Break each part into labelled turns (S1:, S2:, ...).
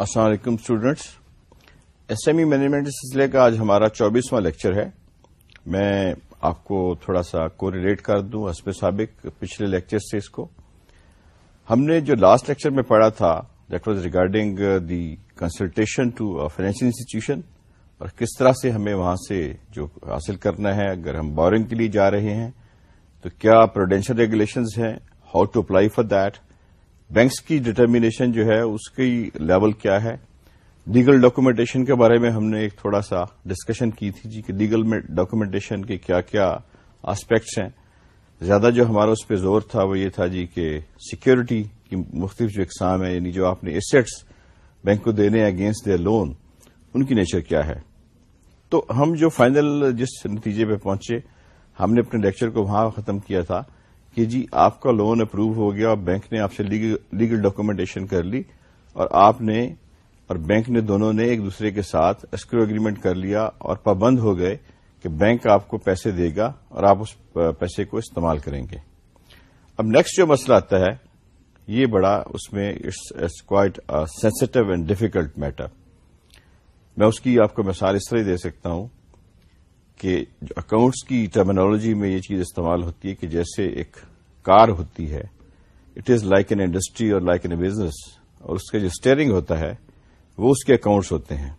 S1: السلام علیکم students S M E management سلسلے کا آج ہمارا چوبیسواں لیکچر ہے. میں آپ کو تھوڑا سا کوریلیٹ کر دوں حسب سابق پچھلے لیکچر سے اس کو. ہم نے جو لاسٹ لیکچر میں پڑھا تھا that was regarding the consultation to financial institution اور کس طرح سے ہمیں وہاں سے جو حاصل کرنا ہے، اگر ہم بورنگ کے لیے جا رہے ہیں، تو کیا پروڈینشل ریگولیشنز ہیں how to apply for that banks کی ڈٹرمنیشن جو ہے، اس کی لیول کیا ہے؟ لیگل ڈاکومنٹیشن کے بارے میں ہم نے ایک تھوڑا سا ڈسکشن کی تھی جی کہ لیگل ڈاکومنٹیشن کے کیا کیا آسپیکٹس ہیں۔ زیادہ جو ہمارا اس پہ زور تھا وہ یہ تھا جی کہ سیکیورٹی کی مختلف جو اقسام ہے یعنی جو آپ نے ایسٹس بینک کو دینے اگینسٹ دیئر لون ان کی نیچر کیا ہے؟ تو ہم جو فائنل جس نتیجے پہ پہنچے، ہم نے اپنے لیکچر کو وہاں ختم کیا تھا۔ کہ جی آپ کا لون اپروو ہو گیا اور بینک نے آپ سے لیگل ڈاکومنٹیشن کر لی اور آپ نے اور بینک نے دونوں نے ایک دوسرے کے ساتھ اسکرو اگریمنٹ کر لیا اور پابند ہو گئے کہ بینک آپ کو پیسے دے گا اور آپ اس پیسے کو استعمال کریں گے۔ اب نیکسٹ جو مسئلہ آتا ہے، یہ بڑا اس میں it's quite sensitive and difficult matter میں اس کی آپ کو مثال اس طرح دے سکتا ہوں۔ کہ اکاؤنٹس کی ٹرمینالوجی میں یہ چیز استعمال ہوتی ہے کہ جیسے ایک کار ہوتی ہے it is like an industry اور لائک این اے بزنس اور اس کا جو اسٹیئرنگ ہوتا ہے، وہ اس کے اکاؤنٹس ہوتے ہیں۔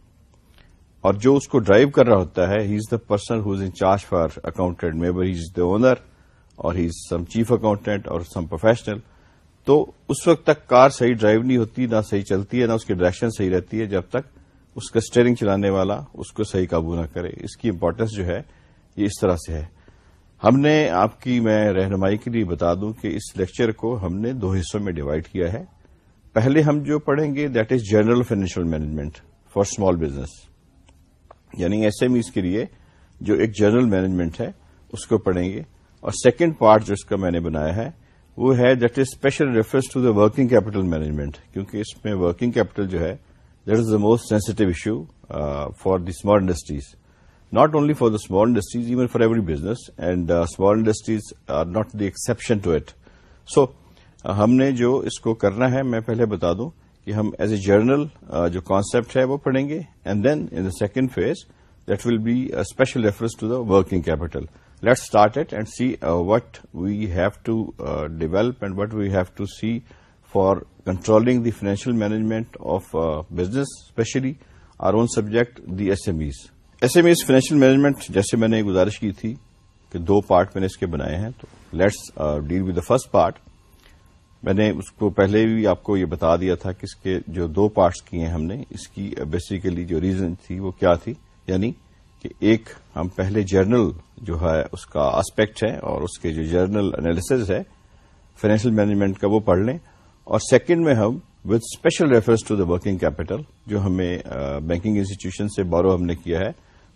S1: اور جو اس کو ڈرائیو کر رہا ہوتا ہے he is the person who is in charge for accountant maybe he is the owner اور he is some chief accountant اور سم پروفیشنل تو اس وقت تک کار صحیح ڈرائیو نہیں ہوتی، نہ صحیح چلتی ہے، نہ اس کی ڈائریکشن صحیح رہتی ہے، جب تک اس کا اسٹیئرنگ چلانے والا اس کو صحیح قابو نہ کرے۔ اس کی امپورٹینس جو ہے، یہ اس طرح سے ہے۔ ہم نے آپ کی میں رہنمائی کے لیے بتا دوں کہ اس لیکچر کو ہم نے دو حصوں میں ڈیوائڈ کیا ہے۔ پہلے ہم جو پڑھیں گے that is general financial management for small business یعنی ایس ایم ایز کے لیے جو ایک جنرل مینجمنٹ ہے، اس کو پڑھیں گے۔ اور سیکنڈ پارٹ جو اس کا میں نے بنایا ہے، وہ ہے that is special reference to the working capital management کیونکہ اس میں ورکنگ کیپٹل جو ہے That is the most sensitive issue uh, for the small industries. Not only for the small industries, even for every business, and uh, small industries are not the exception to it. So, ہم نے جو اس کو کرنا ہے میں پہلے بتا دوں کہ ہم ایز اے جرنل جو کانسپٹ ہے وہ پڑھیں گے and then in the second phase that will be special reference to the working capital let start it and see what we have to develop and what we have to see for controlling the financial management of business specially our own subject the S M Es S M Es financial management جیسے میں نے گزارش کی تھی کہ دو part میں نے اس کے بنائے ہیں، تو let's deal with the first part میں نے اس کو پہلے بھی آپ کو یہ بتا دیا تھا کہ اس کے جو دو پارٹس کیے ہیں ہم نے، اس کی بیسیکلی جو ریزن تھی وہ کیا تھی؟ یعنی کہ ایک ہم پہلے جرنل جو ہے، اس کا آسپیکٹ ہے اور اس کے جو جرنل انالیسز ہے فائنینشیل مینجمنٹ کا وہ پڑھ لیں۔ اور سیکنڈ میں ہم with special reference to the working capital جو ہمیں بینکنگ انسٹیٹیوشن سے بورو ہم نے کیا ہے،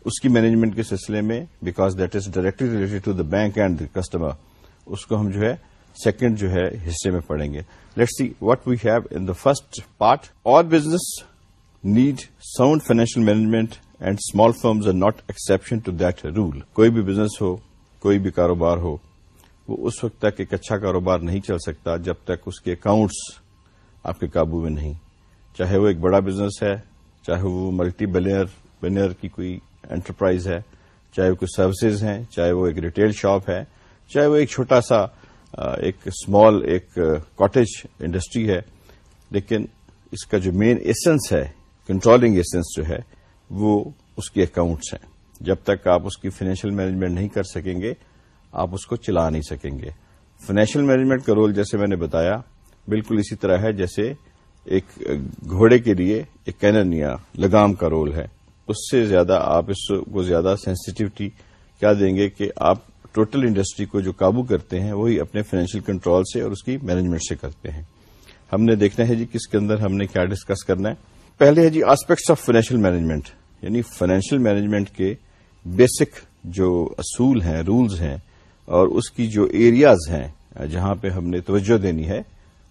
S1: اس کی مینجمنٹ کے سلسلے میں because that is directly related to the bank and the customer اس کو ہم جو ہے سیکنڈ جو ہے، حصے میں پڑھیں گے۔ Let see what we have in the first part اور business need sound financial management and small firms are not exception to that rule کوئی بھی بزنس ہو کوئی بھی کاروبار ہو وہ اس وقت تک ایک اچھا کاروبار نہیں چل سکتا جب تک اس کے اکاؤنٹس آپ کے قابو میں نہیں۔ چاہے وہ ایک بڑا بزنس ہے، چاہے وہ ملٹی بلینئر بلینئر کی کوئی انٹرپرائز ہے، چاہے وہ کوئی سروسز ہیں، چاہے وہ ایک ریٹیل شاپ ہے، چاہے وہ ایک چھوٹا سا ایک اسمال ایک کاٹیج انڈسٹری ہے۔ لیکن اس کا جو مین ایسنس ہے کنٹرولنگ ایسنس جو ہے، وہ اس کے اکاؤنٹس ہیں۔ جب تک آپ اس کی فائنینشیل مینجمنٹ نہیں کر سکیں گے آپ اس کو چلا نہیں سکیں گے۔ فائنینشیل مینجمنٹ کا رول جیسے میں نے بتایا، بالکل اسی طرح ہے، جیسے ایک گھوڑے کے لیے ایک کینن یا لگام کا رول ہے۔ اس سے زیادہ آپ اس کو زیادہ سینسٹیوٹی کیا دیں گے کہ آپ ٹوٹل انڈسٹری کو جو قابو کرتے ہیں، وہی اپنے فائنینشیل کنٹرول سے اور اس کی مینجمنٹ سے کرتے ہیں۔ ہم نے دیکھنا ہے جی کس کے اندر ہم نے کیا ڈسکس کرنا ہے۔ پہلے ہے جی آسپیکٹس آف فائنینشیل مینجمنٹ یعنی فائنینشیل مینجمنٹ کے بیسک جو اصول ہیں رولز ہیں اور اس کی جو ایریاز ہیں، جہاں پہ ہم نے توجہ دینی ہے،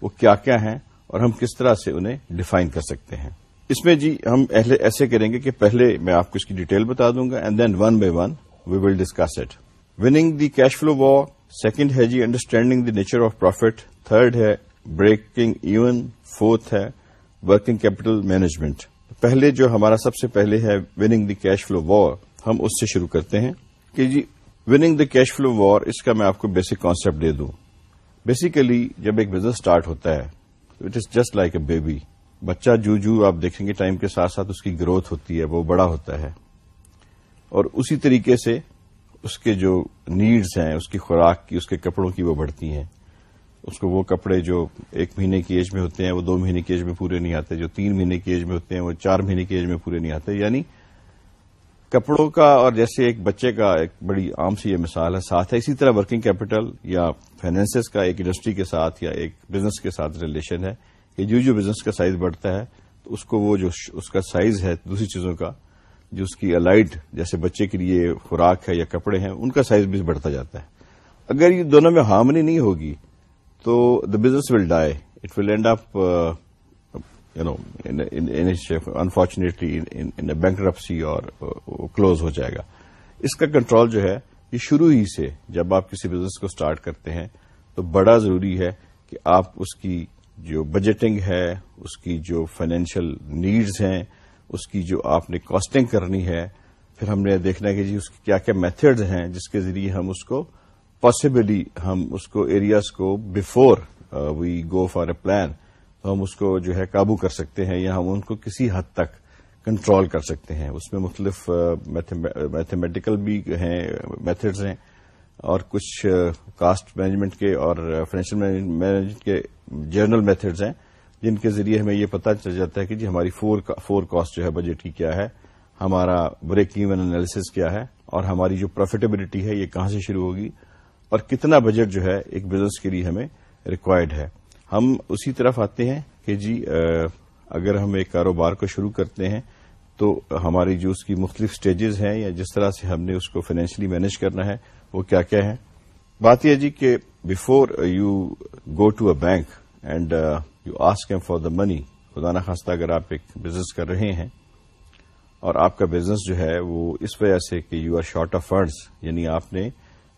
S1: وہ کیا کیا ہیں اور ہم کس طرح سے انہیں ڈیفائن کر سکتے ہیں۔ اس میں جی ہم ایسے کریں گے کہ پہلے میں آپ کو اس کی ڈیٹیل بتا دوں گا and then one by one we will discuss it winning the cash flow war second ہے جی understanding the nature of profit third ہے بریکنگ ایون فورتھ ہے ورکنگ کیپٹل مینجمنٹ پہلے جو ہمارا سب سے پہلے ہے winning the cash flow war ہم اس سے شروع کرتے ہیں کہ جی winning the cash flow war اس کا میں آپ کو بیسک کانسپٹ دے دوں بیسیکلی جب ایک بزنس اسٹارٹ ہوتا ہے it is just like a baby بچہ جو جو آپ دیکھیں گے ٹائم کے ساتھ ساتھ اس کی گروتھ ہوتی ہے وہ بڑا ہوتا ہے اور اسی طریقے سے اس کے جو نیڈز ہیں اس کی خوراک کی اس کے کپڑوں کی وہ بڑھتی ہیں اس کو وہ کپڑے جو ایک مہینے کی ایج میں ہوتے ہیں وہ دو مہینے کی ایج میں پورے نہیں آتے جو تین مہینے کی ایج میں ہوتے ہیں وہ چار مہینے کی ایج میں پورے نہیں آتے یعنی کپڑوں کا اور جیسے ایک بچے کا ایک بڑی عام سی یہ مثال ہے، ساتھ ہے، اسی طرح ورکنگ کیپٹل یا فائنینس کا ایک انڈسٹری کے ساتھ یا ایک بزنس کے ساتھ ریلیشن ہے۔ کہ جو جو بزنس کا سائز بڑھتا ہے، تو اس کو وہ جو اس کا سائز ہے دوسری چیزوں کا، جو اس کی الائٹ جیسے بچے کے لیے خوراک ہے یا کپڑے ہیں، ان کا سائز بھی بڑھتا جاتا ہے۔ اگر یہ دونوں میں ہارمنی نہیں ہوگی، تو the business will die it will end up you know unfortunately in bankruptcy اور uh, کلوز ہو جائے گا۔ اس کا کنٹرول جو ہے، یہ شروع ہی سے جب آپ کسی بزنس کو اسٹارٹ کرتے ہیں، تو بڑا ضروری ہے کہ آپ اس کی جو بجٹنگ ہے، اس کی جو فائنینشیل نیڈز ہیں، اس کی جو آپ نے کاسٹنگ کرنی ہے، پھر ہم نے دیکھنا ہے کہ جی اس کی کیا کیا میتھڈز ہیں جس کے ذریعے ہم اس کو پاسبلی ہم اس کو ایریاز کو before we go for a plan ہم اس کو جو ہے قابو کر سکتے ہیں یا ہم ان کو کسی حد تک کنٹرول کر سکتے ہیں۔ اس میں مختلف میتھمیٹیکل بھی ہیں میتھڈز ہیں اور کچھ کاسٹ مینجمنٹ کے اور فائنینشیل مینجمنٹ کے جرنل میتھڈز ہیں جن کے ذریعے ہمیں یہ پتا چل جاتا ہے کہ جی ہماری فور کاسٹ جو ہے بجٹ کی کیا ہے، ہمارا بریک ایون انالیسس کیا ہے اور ہماری جو پروفیٹیبلٹی ہے یہ کہاں سے شروع ہوگی اور کتنا بجٹ جو ہے ایک بزنس کے لیے ہمیں ریکوائرڈ ہے۔ ہم اسی طرف آتے ہیں کہ جی اگر ہم ایک کاروبار کو شروع کرتے ہیں تو ہماری جو اس کی مختلف سٹیجز ہیں یا جس طرح سے ہم نے اس کو فائنینشلی مینج کرنا ہے، وہ کیا کیا ہے بات یہ جی کہ before you go to a bank and you ask M for the منی خدا نخواستہ اگر آپ ایک بزنس کر رہے ہیں اور آپ کا بزنس جو ہے وہ اس وجہ سے کہ you are short of funds یعنی آپ نے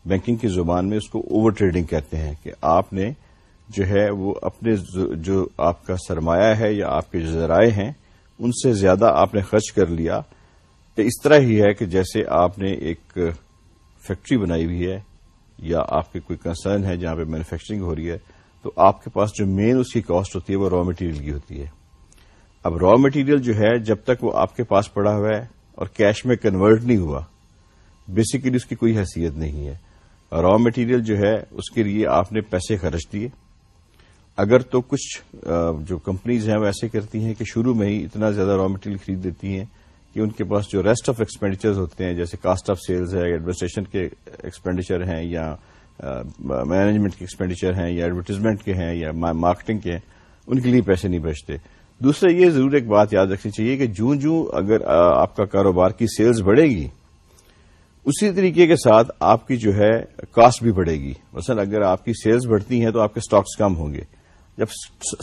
S1: بینکنگ کی زبان میں اس کو اوور ٹریڈنگ کہتے ہیں کہ آپ نے جو ہے وہ اپنے جو آپ کا سرمایہ ہے یا آپ کے جو ذرائع ہیں، ان سے زیادہ آپ نے خرچ کر لیا۔ اس طرح ہی ہے کہ جیسے آپ نے ایک فیکٹری بنائی ہوئی ہے یا آپ کے کوئی کنسرن ہے جہاں پہ مینوفیکچرنگ ہو رہی ہے، تو آپ کے پاس جو مین اس کی کاسٹ ہوتی ہے وہ را مٹیریل کی ہوتی ہے۔ اب را مٹیریل جو ہے، جب تک وہ آپ کے پاس پڑا ہوا ہے اور کیش میں کنورٹ نہیں ہوا بیسیکلی اس کی کوئی حیثیت نہیں ہے۔ را مٹیریل جو ہے، اس کے لیے آپ نے پیسے خرچ دیے۔ اگر تو کچھ جو کمپنیز ہیں وہ ایسے کرتی ہیں کہ شروع میں ہی اتنا زیادہ را مٹیریل خرید دیتی ہیں کہ ان کے پاس جو ریسٹ آف ایکسپینڈیچر ہوتے ہیں، جیسے کاسٹ آف سیلز ہے ایڈمنسٹریشن کے ایکسپینڈیچر ہیں یا مینجمنٹ کے ایکسپینڈیچر ہیں یا ایڈورٹیزمنٹ کے ہیں یا مارکیٹنگ کے ہیں، ان کے لیے پیسے نہیں بچتے۔ دوسرا یہ ضرور ایک بات یاد رکھنی چاہیے کہ جوں جوں اگر آپ کا کاروبار کی سیلز بڑھے گی، اسی طریقے کے ساتھ آپ کی جو ہے کاسٹ بھی بڑھے گی۔ مثلا اگر آپ کی سیلز بڑھتی ہیں تو آپ کے سٹاکس کم ہوں گے۔ جب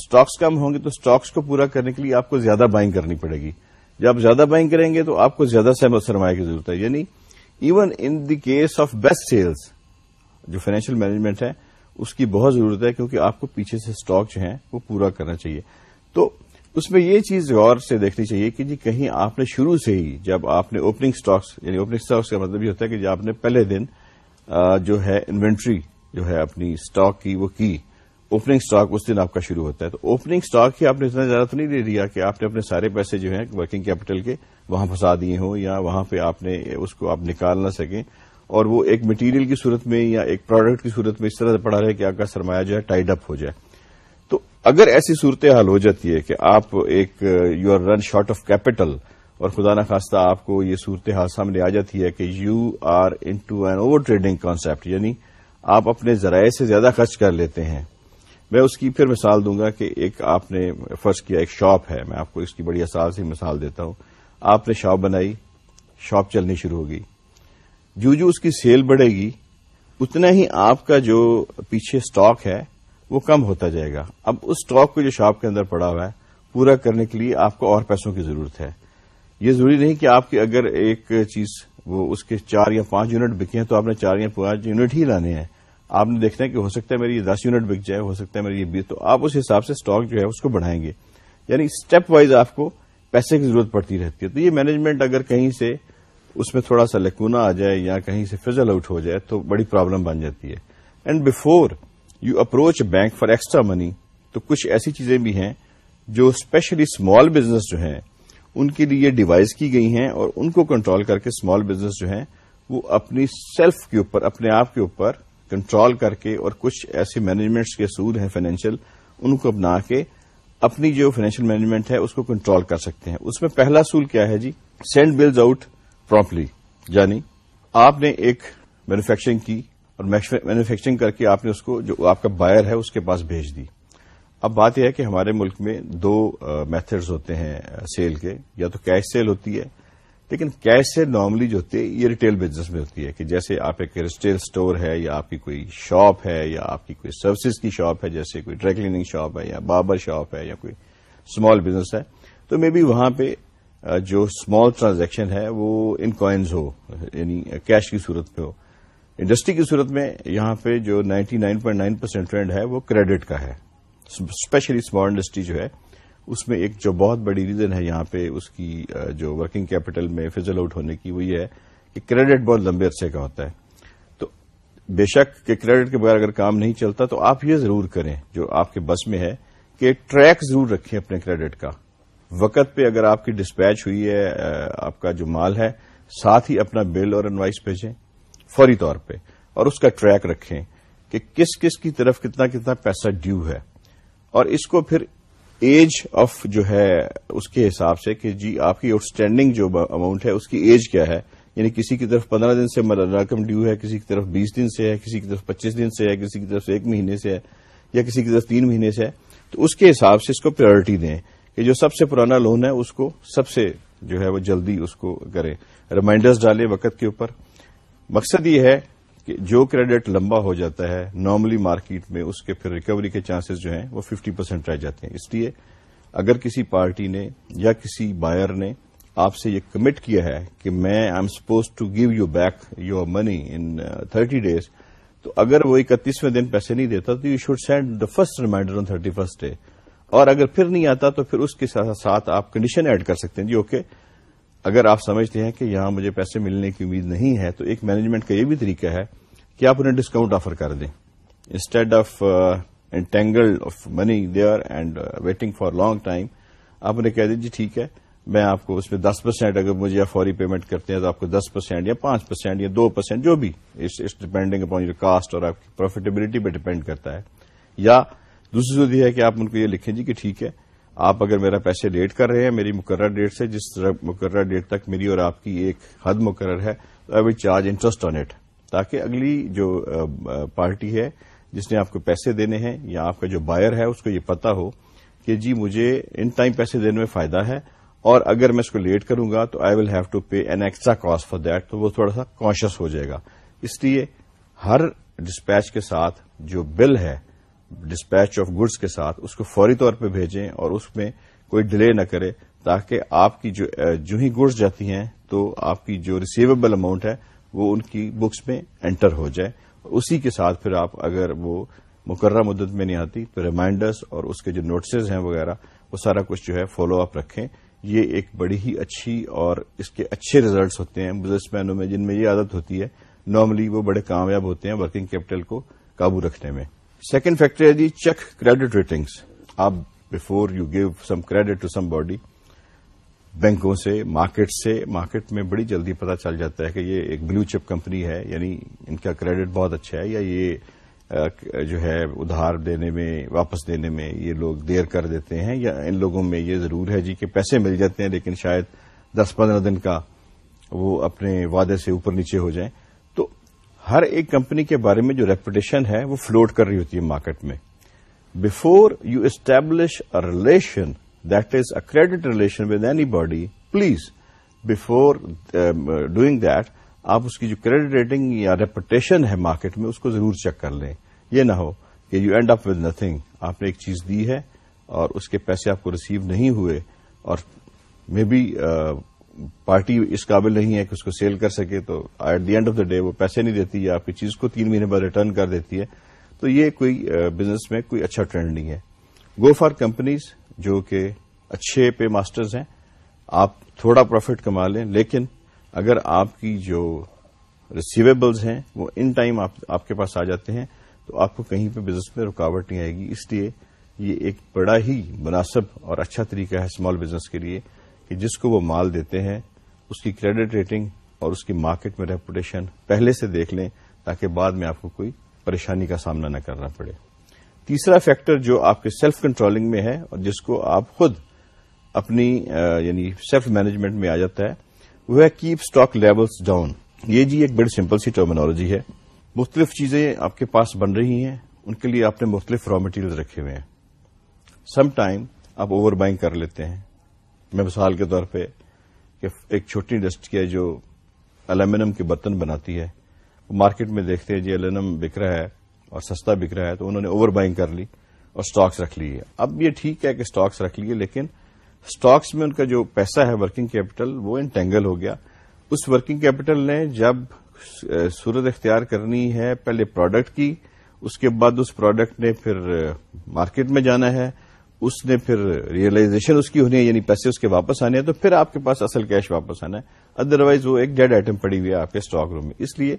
S1: سٹاکس کم ہوں گے تو سٹاکس کو پورا کرنے کے لیے آپ کو زیادہ بائنگ کرنی پڑے گی۔ جب آپ زیادہ بائنگ کریں گے تو آپ کو زیادہ سرمایہ کی ضرورت ہے۔ یعنی even in the case of best sales جو فائنینشیل مینجمنٹ ہے، اس کی بہت ضرورت ہے کیونکہ آپ کو پیچھے سے اسٹاک جو ہیں، وہ پورا کرنا چاہیے۔ تو اس میں یہ چیز غور سے دیکھنی چاہیے کہ جی کہیں آپ نے شروع سے ہی جب آپ نے اوپننگ اسٹاکس یعنی اوپننگ اسٹاکس کا مطلب یہ ہوتا ہے کہ جب آپ نے پہلے دن جو ہے انوینٹری جو ہے اپنی اسٹاک کی، وہ کی۔ اوپننگ اسٹاک اس دن آپ کا شروع ہوتا ہے۔ تو اوپننگ اسٹاک ہی آپ نے اتنا زیادہ تو نہیں دے دیا کہ آپ نے اپنے سارے پیسے جو ہیں ورکنگ کیپٹل کے وہاں پھنسا دیے ہوں یا وہاں پہ آپ نے اس کو آپ نکال نہ سکیں۔ اور وہ ایک مٹیریل کی صورت میں یا ایک پروڈکٹ کی صورت میں اس طرح سے پڑا رہے کہ آپ کا سرمایہ جو ہے ٹائڈ اپ ہو جائے۔ تو اگر ایسی صورتحال ہو جاتی ہے کہ آپ ایک you are run short of capital اور خدا نخواستہ آپ کو یہ صورتحال سامنے آ جاتی ہے کہ you are into an overtrading concept یعنی آپ اپنے ذرائع سے زیادہ خرچ کر لیتے ہیں۔ میں اس کی پھر مثال دوں گا کہ ایک آپ نے فرض کیا، ایک شاپ ہے، میں آپ کو اس کی بڑی اثار سے مثال دیتا ہوں۔ آپ نے شاپ بنائی، شاپ چلنی شروع ہوگی۔ جو جو اس کی سیل بڑھے گی، اتنا ہی آپ کا جو پیچھے سٹاک ہے، وہ کم ہوتا جائے گا۔ اب اس سٹاک کو جو شاپ کے اندر پڑا ہوا ہے، پورا کرنے کے لیے آپ کو اور پیسوں کی ضرورت ہے۔ یہ ضروری نہیں کہ آپ کی اگر ایک چیز وہ اس کے چار یا پانچ یونٹ بکے ہیں تو آپ نے چار یا پانچ یونٹ ہی لانے ہیں۔ آپ نے دیکھنا ہے کہ ہو سکتا ہے میری یہ دس یونٹ بک جائے، ہو سکتا ہے میری یہ بیس، تو آپ اس حساب سے اسٹاک جو ہے اس کو بڑھائیں گے۔ یعنی اسٹیپ وائز آپ کو پیسے کی ضرورت پڑتی رہتی ہے۔ تو یہ مینجمنٹ اگر کہیں سے اس میں تھوڑا سا لکونا آ جائے یا کہیں سے فزل آؤٹ ہو جائے، تو بڑی پرابلم بن جاتی ہے۔ And before you approach bank for extra money تو کچھ ایسی چیزیں بھی ہیں جو اسپیشلی اسمال بزنس جو ہیں، ان کے لیے ڈیوائز کی گئی ہیں اور ان کو کنٹرول کر کے اسمال بزنس جو ہیں، وہ اپنی سیلف کے اوپر، اپنے آپ کے اوپر کنٹرول کر کے اور کچھ ایسے مینجمنٹس کے اصول ہیں فائنینشیل ان کو اپنا کے اپنی جو فائنینشیل مینجمنٹ ہے اس کو کنٹرول کر سکتے ہیں۔ اس میں پہلا اصول کیا ہے جی؟ Send bills out properly. یعنی آپ نے ایک مینوفیکچرنگ کی اور مینوفیکچرنگ کر کے آپ نے اس کو جو آپ کا بائر ہے اس کے پاس بھیج دی۔ اب بات یہ ہے کہ ہمارے ملک میں دو میتھڈز ہوتے ہیں سیل کے۔ یا تو کیش سیل ہوتی ہے لیکن کیش سیل نارملی جو ہوتی ہے، یہ ریٹیل بزنس میں ہوتی ہے کہ جیسے آپ ایک ریٹیل سٹور ہے یا آپ کی کوئی شاپ ہے یا آپ کی کوئی سروسز کی شاپ ہے، جیسے کوئی ڈرائی کلیننگ شاپ ہے یا باربر شاپ ہے یا کوئی اسمال بزنس ہے، تو مے بی وہاں پہ جو اسمال ٹرانزیکشن ہے وہ ان کوائنز ہو یعنی کیش کی صورت پہ ہو۔ انڈسٹری کی صورت میں یہاں پہ جو ninety nine point nine percent trend ہے وہ کریڈٹ کا ہے۔ اسپیشلی اسمال انڈسٹری جو ہے اس میں ایک جو بہت بڑی ریزن ہے یہاں پہ اس کی جو ورکنگ کیپٹل میں فزل آؤٹ ہونے کی، وہ یہ ہے کہ کریڈٹ بہت لمبے عرصے کا ہوتا ہے۔ تو بے شک کہ کریڈٹ کے بغیر اگر کام نہیں چلتا تو آپ یہ ضرور کریں، جو آپ کے بس میں ہے، کہ ٹریک ضرور رکھیں اپنے کریڈٹ کا۔ وقت پہ اگر آپ کی ڈسپیچ ہوئی ہے آپ کا جو مال ہے، ساتھ ہی اپنا بل اور انوائس بھیجیں، فوری طور پہ۔ اور اس کا ٹریک رکھیں کہ کس کس کی طرف کتنا کتنا پیسہ ڈیو ہے۔ اور اس کو پھر ایج آف جو ہے اس کے حساب سے کہ جی آپ کی آؤٹ اسٹینڈنگ جو اماؤنٹ ہے، اس کی ایج کیا ہے؟ یعنی کسی کی طرف پندرہ دن سے رقم ڈیو ہے، کسی کی طرف بیس دن سے ہے، کسی کی طرف پچیس دن سے ہے، کسی کی طرف ایک مہینے سے ہے یا کسی کی طرف تین مہینے سے ہے، تو اس کے حساب سے اس کو پریورٹی دیں کہ جو سب سے پرانا لون ہے، اس کو سب سے جو ہے وہ جلدی اس کو کریں ریمائنڈرز ڈالیں وقت کے اوپر۔ مقصد یہ ہے کہ جو کریڈٹ لمبا ہو جاتا ہے نارملی مارکیٹ میں اس کے پھر ریکوری کے چانسز جو ہیں وہ ففٹی پرسینٹ رہ جاتے ہیں۔ اس لیے اگر کسی پارٹی نے یا کسی بائر نے آپ سے یہ کمٹ کیا ہے کہ میں I am supposed to give you back your money in thirty days تو اگر وہ اکتیسویں دن پیسے نہیں دیتا تو you should send the first reminder on thirty first day اور اگر پھر نہیں آتا تو پھر اس کے ساتھ آپ کنڈیشن ایڈ کر سکتے ہیں۔ جی اوکے اگر آپ سمجھتے ہیں کہ یہاں مجھے پیسے ملنے کی امید نہیں ہے، تو ایک مینجمنٹ کا یہ بھی طریقہ ہے کہ آپ انہیں ڈسکاؤنٹ آفر کر دیں۔ Instead of entangle of money there and waiting for long time آپ انہیں کہہ دیں جی ٹھیک ہے، میں آپ کو اس میں دس پرسینٹ اگر مجھے فوری پیمنٹ کرتے ہیں تو آپ کو دس پرسینٹ یا پانچ پرسینٹ یا دو پرسینٹ جو بھی ڈپینڈنگ اپان یور کاسٹ اور آپ کی پروفیٹیبلٹی پہ ڈپینڈ کرتا ہے۔ یا دوسری صورت یہ ہے کہ آپ ان کو یہ لکھیں جی کہ ٹھیک ہے آپ اگر میرا پیسے لیٹ کر رہے ہیں میری مقررہ ڈیٹ سے جس مقررہ ڈیٹ تک میری اور آپ کی ایک حد مقرر ہے تو I will charge interest on it تاکہ اگلی جو پارٹی ہے، جس نے آپ کو پیسے دینے ہیں یا آپ کا جو بائر ہے، اس کو یہ پتا ہو کہ جی مجھے ان ٹائم پیسے دینے میں فائدہ ہے اور اگر میں اس کو لیٹ کروں گا تو I will have to pay an extra cost for that تو وہ تھوڑا سا کانشیس ہو جائے گا۔ اس لیے ہر ڈسپیچ کے ساتھ جو بل ہے ڈسپیچ آف گڈس کے ساتھ اس کو فوری طور پہ بھیجیں اور اس میں کوئی ڈیلے نہ کرے تاکہ آپ کی جو ہی گڈس جاتی ہیں تو آپ کی جو ریسیویبل اماؤنٹ ہے وہ ان کی بکس میں انٹر ہو جائے اسی کے ساتھ پھر آپ اگر وہ مقررہ مدت میں نہیں آتی تو ریمائنڈرز اور اس کے جو نوٹسز ہیں وغیرہ وہ سارا کچھ جو ہے فالو اپ رکھیں۔ یہ ایک بڑی ہی اچھی اور اس کے اچھے ریزلٹس ہوتے ہیں۔ بزنس مینوں میں جن میں یہ عادت ہوتی ہے نارملی وہ بڑے کامیاب ہوتے ہیں ورکنگ کیپٹل کو قابو رکھنے میں۔ سیکنڈ فیکٹر ہے جی چیک کریڈٹ ریٹنگس آپ before you give some credit to somebody بینکوں سے مارکیٹ سے مارکیٹ میں بڑی جلدی پتا چل جاتا ہے کہ یہ ایک بلو چپ کمپنی ہے یعنی ان کا کریڈٹ بہت اچھا ہے یا یہ جو ہے ادھار دینے میں واپس دینے میں یہ لوگ دیر کر دیتے ہیں یا ان لوگوں میں یہ ضرور ہے جی کہ پیسے مل جاتے ہیں لیکن شاید دس پندرہ دن کا وہ اپنے وعدے سے اوپر نیچے ہو جائیں ہر ایک کمپنی کے بارے میں جو ریپوٹیشن ہے وہ فلوٹ کر رہی ہوتی ہے مارکیٹ میں. Before you establish a relation that is a credit relation with anybody, please, before um, uh, doing that, آپ اس کی جو کریڈٹ ریٹنگ یا ریپوٹیشن ہے مارکیٹ میں اس کو ضرور چیک کر لیں. یہ نہ ہو کہ you end up with nothing آپ نے ایک چیز دی ہے اور اس کے پیسے آپ کو ریسیو نہیں ہوئے اور مے بی uh, پارٹی اس قابل نہیں ہے کہ اس کو سیل کر سکے، تو at the end of the day وہ پیسے نہیں دیتی یا آپ کی چیز کو تین مہینے بعد ریٹرن کر دیتی ہے، تو یہ کوئی بزنس میں کوئی اچھا ٹرینڈ نہیں ہے۔ گو فار کمپنیز جو کہ اچھے پے ماسٹرز ہیں، آپ تھوڑا پروفٹ کما لیں، لیکن اگر آپ کی جو ریسیویبلز ہیں وہ ان ٹائم آپ کے پاس آ جاتے ہیں، تو آپ کو کہیں پہ بزنس میں رکاوٹ نہیں آئے گی۔ اس لیے یہ ایک بڑا ہی مناسب اور اچھا طریقہ ہے اسمال بزنس کے لیے۔ کہ جس کو وہ مال دیتے ہیں، اس کی کریڈٹ ریٹنگ اور اس کی مارکیٹ میں ریپوٹیشن پہلے سے دیکھ لیں تاکہ بعد میں آپ کو کوئی پریشانی کا سامنا نہ کرنا پڑے۔ تیسرا فیکٹر جو آپ کے سیلف کنٹرولنگ میں ہے اور جس کو آپ خود اپنی یعنی سیلف مینجمنٹ میں آ جاتا ہے، وہ ہے کیپ اسٹاک لیولس ڈاؤن یہ جی ایک بڑی سمپل سی ٹرمینالوجی ہے۔ مختلف چیزیں آپ کے پاس بن رہی ہیں، ان کے لیے آپ نے مختلف را مٹیریل رکھے ہوئے ہیں۔ سم ٹائم آپ اوور بائنگ کر لیتے ہیں۔ میں مثال کے طور پہ کہ ایک چھوٹی انڈسٹری ہے جو المینم کے برتن بناتی ہے، وہ مارکیٹ میں دیکھتے ہیں جی المینم بک رہا ہے اور سستا بک رہا ہے، تو انہوں نے اوور بائنگ کر لی اور سٹاکس رکھ لیے۔ اب یہ ٹھیک ہے کہ سٹاکس رکھ لیے، لیکن سٹاکس میں ان کا جو پیسہ ہے ورکنگ کیپٹل، وہ انٹینگل ہو گیا۔ اس ورکنگ کیپٹل نے جب صورت اختیار کرنی ہے پہلے پروڈکٹ کی، اس کے بعد اس پروڈکٹ نے پھر مارکیٹ میں جانا ہے۔ اس نے پھر ریئلائزیشن اس کی ہونی ہے یعنی پیسے اس کے واپس آنے ہیں، تو پھر آپ کے پاس اصل کیش واپس آنا ہے۔ ادروائز وہ ایک ڈیڈ آئٹم پڑی ہوئی ہے آپ کے اسٹاک روم میں۔ اس لیے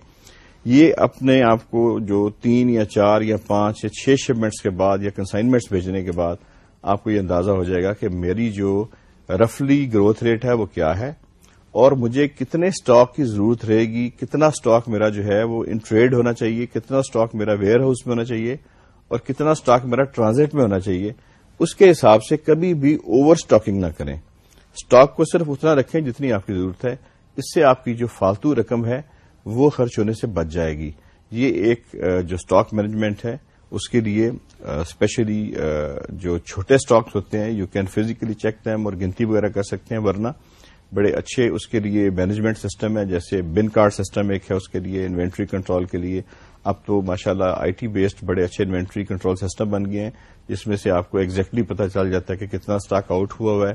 S1: یہ اپنے آپ کو جو تین یا چار یا پانچ یا چھ شپمنٹس کے بعد یا کنسائنمنٹس بھیجنے کے بعد آپ کو یہ اندازہ ہو جائے گا کہ میری جو رفلی گروتھ ریٹ ہے وہ کیا ہے۔ اور مجھے کتنے اسٹاک کی ضرورت رہے گی، کتنا اسٹاک میرا جو ہے وہ ان ٹریڈ ہونا چاہیے، کتنا اسٹاک میرا ویئر ہاؤس میں ہونا چاہیے، اور کتنا اسٹاک میرا ٹرانزٹ میں ہونا چاہیے۔ اس کے حساب سے کبھی بھی اوور اسٹاکنگ نہ کریں۔ اسٹاک کو صرف اتنا رکھیں جتنی آپ کی ضرورت ہے۔ اس سے آپ کی جو فالتو رقم ہے، وہ خرچ ہونے سے بچ جائے گی۔ یہ ایک جو اسٹاک مینجمنٹ ہے، اس کے لیے اسپیشلی جو چھوٹے اسٹاکس ہوتے ہیں you can physically check them اور گنتی وغیرہ کر سکتے ہیں، ورنہ بڑے اچھے اس کے لیے مینجمنٹ سسٹم ہے، جیسے بن کارڈ سسٹم ایک ہے اس کے لیے، انوینٹری کنٹرول کے لیے۔ اب تو ماشاء اللہ آئی ٹی بیسڈ بڑے اچھے انوینٹری کنٹرول سسٹم بن گئے ہیں۔ جس میں سے آپ کو ایگزیکٹلی پتہ چل جاتا ہے کہ کتنا اسٹاک آؤٹ ہوا ہوا ہے،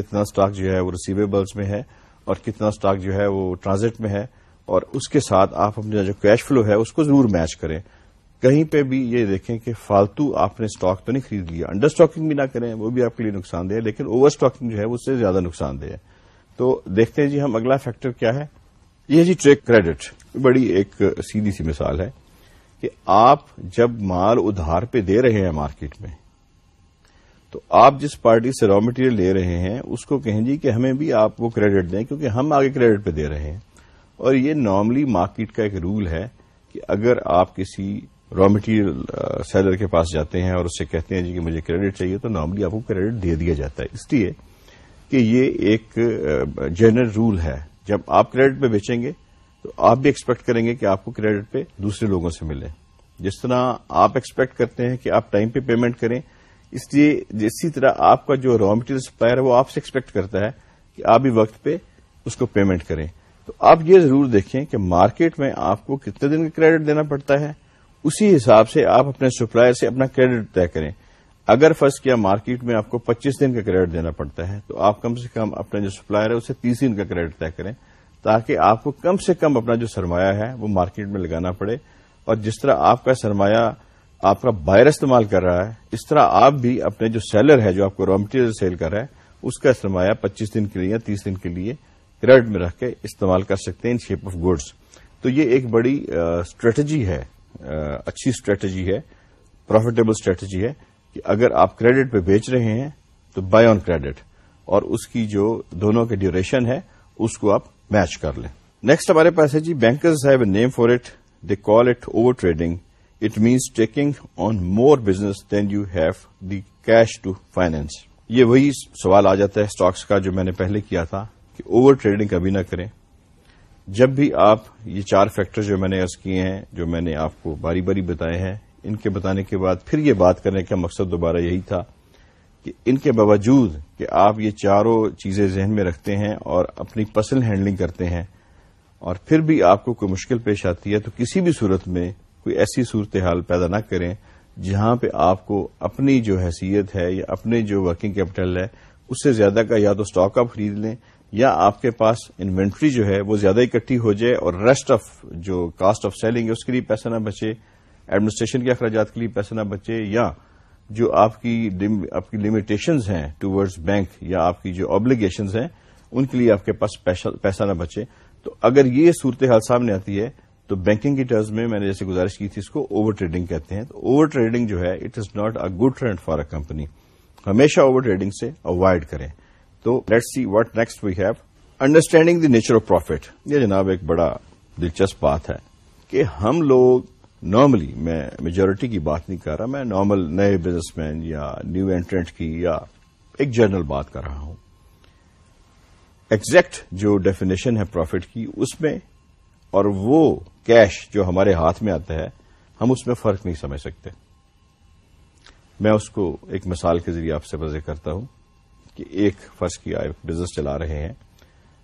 S1: کتنا اسٹاک جو ہے وہ ریسیویبلس میں ہے اور کتنا اسٹاک جو ہے وہ ٹرانزٹ میں ہے۔ اور اس کے ساتھ آپ اپنا جو کیش فلو ہے اس کو ضرور میچ کریں۔ کہیں پہ بھی یہ دیکھیں کہ فالتو آپ نے اسٹاک تو نہیں خرید لیا۔ انڈر اسٹاکنگ بھی نہ کریں، وہ بھی آپ کے لیے نقصان دہ ہے، لیکن اوور اسٹاکنگ جو ہے اس سے زیادہ نقصان دہ ہے۔ تو دیکھتے ہیں جی ہم اگلا فیکٹر کیا ہے؟ یہ جی ٹریک کریڈٹ بڑی ایک سیدھی سی مثال ہے۔ کہ آپ جب مال ادھار پہ دے رہے ہیں مارکیٹ میں، تو آپ جس پارٹی سے را مٹیریل لے رہے ہیں، اس کو کہیں جی کہ ہمیں بھی آپ وہ کریڈٹ دیں کیونکہ ہم آگے کریڈٹ پہ دے رہے ہیں۔ اور یہ نارملی مارکیٹ کا ایک رول ہے کہ اگر آپ کسی را مٹیریل سیلر کے پاس جاتے ہیں اور اس سے کہتے ہیں جی کہ مجھے کریڈٹ چاہیے، تو نارملی آپ کو کریڈٹ دے دیا جاتا ہے۔ اس لیے کہ یہ ایک جنرل رول ہے۔ جب آپ کریڈٹ پہ بیچیں گے تو آپ بھی ایکسپیکٹ کریں گے کہ آپ کو کریڈٹ پہ دوسرے لوگوں سے ملے۔ جس طرح آپ ایکسپیکٹ کرتے ہیں کہ آپ ٹائم پہ پیمنٹ کریں، اس لیے اسی طرح آپ کا جو را مٹیریل سپلائر ہے وہ آپ سے ایکسپیکٹ کرتا ہے کہ آپ بھی وقت پہ اس کو پیمنٹ کریں۔ تو آپ یہ ضرور دیکھیں کہ مارکیٹ میں آپ کو کتنے دن کا کریڈٹ دینا پڑتا ہے۔ اسی حساب سے آپ اپنے سپلائر سے اپنا کریڈٹ طے کریں۔ اگر فرض کیا مارکیٹ میں آپ کو پچیس دن کا کریڈٹ دینا پڑتا ہے، تو آپ کم سے کم اپنا جو سپلائر ہے، اسے تیس دن کا کریڈٹ طے کریں۔ تاکہ آپ کو کم سے کم اپنا جو سرمایہ ہے وہ مارکیٹ میں لگانا پڑے اور جس طرح آپ کا سرمایہ آپ کا بائر استعمال کر رہا ہے، اس طرح آپ بھی اپنے جو سیلر ہے، جو آپ کو را مٹیریل سیل کر رہا ہے، اس کا سرمایہ پچیس دن کے لیے یا تیس دن کے لیے کریڈٹ میں رکھ کے استعمال کر سکتے ہیں ان شیپ آف گڈس تو یہ ایک بڑی اسٹریٹجی ہے اچھی اسٹریٹجی ہے پروفیٹیبل اسٹریٹجی ہے کہ اگر آپ کریڈٹ پہ بیچ رہے ہیں تو بائی آن کریڈٹ اور اس کی جو دونوں کی ڈیوریشن ہے، اس کو آپ میچ کر لیں۔ نیکسٹ ہمارے پاس ہے جی bankers have a name for it they call it overtrading it means taking on more business than you have the cash to finance یہ وہی سوال آ جاتا ہے اسٹاکس کا جو میں نے پہلے کیا تھا کہ اوور ٹریڈنگ کبھی نہ کریں۔ جب بھی آپ یہ چار فیکٹر جو میں نے ارض کیے ہیں، جو میں نے آپ کو باری باری بتائے ہیں، ان کے بتانے کے بعد پھر یہ بات کرنے کا مقصد دوبارہ یہی تھا۔ کہ ان کے باوجود کہ آپ یہ چاروں چیزیں ذہن میں رکھتے ہیں اور اپنی پسند ہینڈلنگ کرتے ہیں اور پھر بھی آپ کو کوئی مشکل پیش آتی ہے تو کسی بھی صورت میں کوئی ایسی صورتحال پیدا نہ کریں جہاں پہ آپ کو اپنی جو حیثیت ہے یا اپنے جو ورکنگ کیپٹل ہے، اس سے زیادہ کا یا تو اسٹاک آپ خرید لیں یا آپ کے پاس انوینٹری جو ہے وہ زیادہ اکٹھی ہو جائے اور ریسٹ آف جو کاسٹ آف سیلنگ ہے، اس کے لیے پیسہ نہ بچے ایڈمنسٹریشن کے اخراجات کے لیے پیسہ نہ بچے یا جو آپ کی آپ کی لمیٹیشنز ہیں ٹورڈز بینک یا آپ کی جو آبلیگیشنز ہیں، ان کے لیے آپ کے پاس پیسہ نہ بچے۔ تو اگر یہ صورتحال سامنے آتی ہے، تو بینکنگ کی ٹرز میں میں نے جیسے گزارش کی تھی اس کو اوور ٹریڈنگ کہتے ہیں۔ تو اوور ٹریڈنگ جو ہے it is not a good trend for a company ہمیشہ اوور ٹریڈنگ سے اوائڈ کریں۔ تو let see what next we have understanding the nature of profit یہ جناب ایک بڑا دلچسپ بات ہے کہ ہم لوگ نارملی میں میجورٹی کی بات نہیں کر رہا، میں نارمل نئے بزنس مین یا نیو اینٹرنٹ کی یا ایک جنرل بات کر رہا ہوں۔ ایگزیکٹ جو ڈیفینیشن ہے پروفٹ کی، اس میں اور وہ کیش جو ہمارے ہاتھ میں آتا ہے، ہم اس میں فرق نہیں سمجھ سکتے۔ میں اس کو ایک مثال کے ذریعے آپ سے وضع کرتا ہوں کہ ایک فرض کی آپ بزنس چلا رہے ہیں۔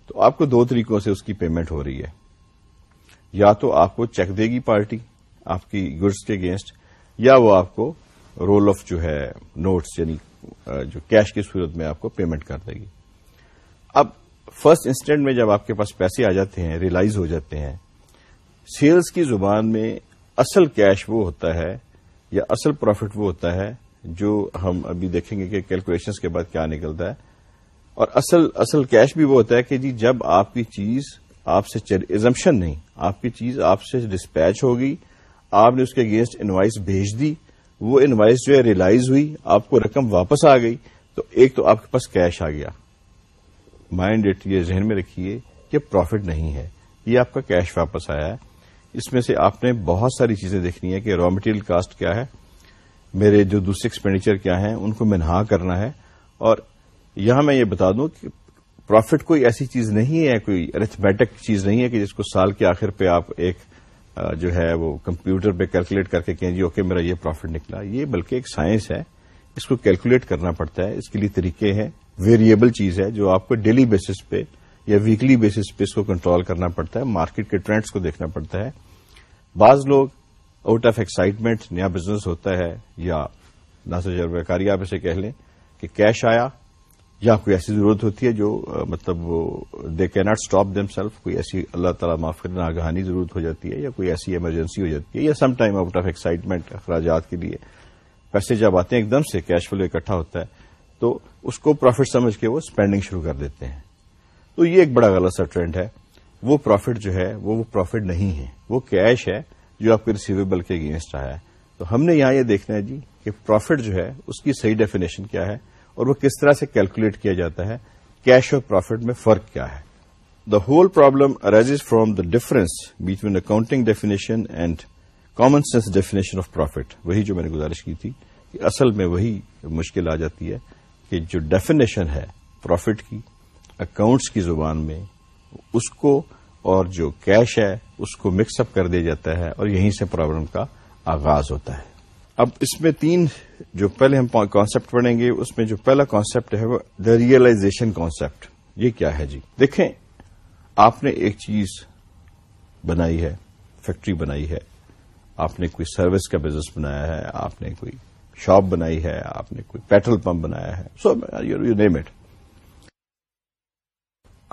S1: تو آپ کو دو طریقوں سے اس کی پیمنٹ ہو رہی ہے۔ یا تو آپ کو چیک دے گی پارٹی آپ کی گڈس کے اگینسٹ یا وہ آپ کو رول آف جو ہے نوٹس یعنی جو کیش کی صورت میں آپ کو پیمنٹ کر دے گی۔ اب فرسٹ انسٹنٹ میں جب آپ کے پاس پیسے آ جاتے ہیں ریلائز ہو جاتے ہیں سیلز کی زبان میں اصل کیش وہ ہوتا ہے، یا اصل پروفٹ وہ ہوتا ہے، جو ہم ابھی دیکھیں گے کہ کیلکولیشنز کے بعد کیا نکلتا ہے۔ اور اصل اصل کیش بھی وہ ہوتا ہے کہ جی جب آپ کی چیز آپ سے ایزمپشن نہیں، آپ کی چیز آپ سے ڈسپیچ ہوگی آپ نے اس کے اگینسٹ انوائس بھیج دی، وہ انوائس جو ہے ریلائز ہوئی، آپ کو رقم واپس آ گئی، تو ایک تو آپ کے پاس کیش آ گیا۔ مائنڈ اٹ یہ ذہن میں رکھیے کہ پروفٹ نہیں ہے۔ یہ آپ کا کیش واپس آیا ہے۔ اس میں سے آپ نے بہت ساری چیزیں دیکھنی ہے کہ را مٹیریل کاسٹ کیا ہے۔ میرے جو دوسرے ایکسپینڈیچر کیا ہیں، ان کو منہا کرنا ہے۔ اور یہاں میں یہ بتا دوں کہ پروفٹ کوئی ایسی چیز نہیں ہے، کوئی ارتھمیٹک چیز نہیں ہے کہ جس کو سال کے آخر پہ آپ ایک جو ہے وہ کمپیوٹر پہ کیلکولیٹ کر کے کہیں جی اوکے، میرا یہ پروفٹ نکلا۔ یہ بلکہ ایک سائنس ہے، اس کو کیلکولیٹ کرنا پڑتا ہے، اس کے لیے طریقے ہیں، ویریبل چیز ہے جو آپ کو ڈیلی بیسس پہ یا ویکلی بیسس پہ اس کو کنٹرول کرنا پڑتا ہے، مارکیٹ کے ٹرینڈس کو دیکھنا پڑتا ہے۔ بعض لوگ آؤٹ آف ایکسائٹمنٹ، نیا بزنس ہوتا ہے یا نہ تجربہ کاری، آپ اسے کہہ لیں کہ کیش آیا یا کوئی ایسی ضرورت ہوتی ہے جو مطلب وہ دے کی ناٹ اسٹاپ دم سیلف کوئی ایسی اللہ تعالیٰ معاف کرنا آگاہانی ضرورت ہو جاتی ہے یا کوئی ایسی ایمرجنسی ہو جاتی ہے یا some time out of excitement اخراجات کے لیے۔ پیسے جب آتے ہیں ایک دم سے کیش فلو اکٹھا ہوتا ہے، تو اس کو پروفٹ سمجھ کے وہ اسپینڈنگ شروع کر دیتے ہیں۔ تو یہ ایک بڑا غلط سا ٹرینڈ ہے۔ وہ پروفٹ جو ہے، وہ پروفٹ نہیں ہے۔ وہ کیش ہے جو آپ کے ریسیویبل کے اگینسٹ آیا ہے۔ تو ہم نے یہاں یہ دیکھنا ہے جی کہ پروفٹ جو ہے، اس کی صحیح ڈیفینیشن کیا ہے۔ اور وہ کس طرح سے کیلکولیٹ کیا جاتا ہے کیش اور پروفٹ میں فرق کیا ہے۔ The whole problem arise from the difference between accounting definition and common sense definition of profit وہی جو میں نے گزارش کی تھی کہ اصل میں وہی مشکل آ جاتی ہے کہ جو ڈیفینیشن ہے پروفٹ کی اکاؤنٹس کی زبان میں اس کو اور جو کیش ہے اس کو مکس اپ کر دیا جاتا ہے اور یہیں سے پرابلم کا آغاز ہوتا ہے۔ اب اس میں تین جو پہلے ہم کانسیپٹ پڑھیں گے، اس میں جو پہلا کانسیپٹ ہے وہ دا ریئلائزیشن کانسیپٹ یہ کیا ہے جی؟ دیکھیں، آپ نے ایک چیز بنائی ہے فیکٹری بنائی ہے، آپ نے کوئی سروس کا بزنس بنایا ہے، آپ نے کوئی شاپ بنائی ہے، آپ نے کوئی پیٹرول پمپ بنایا ہے سو یو نیم اٹ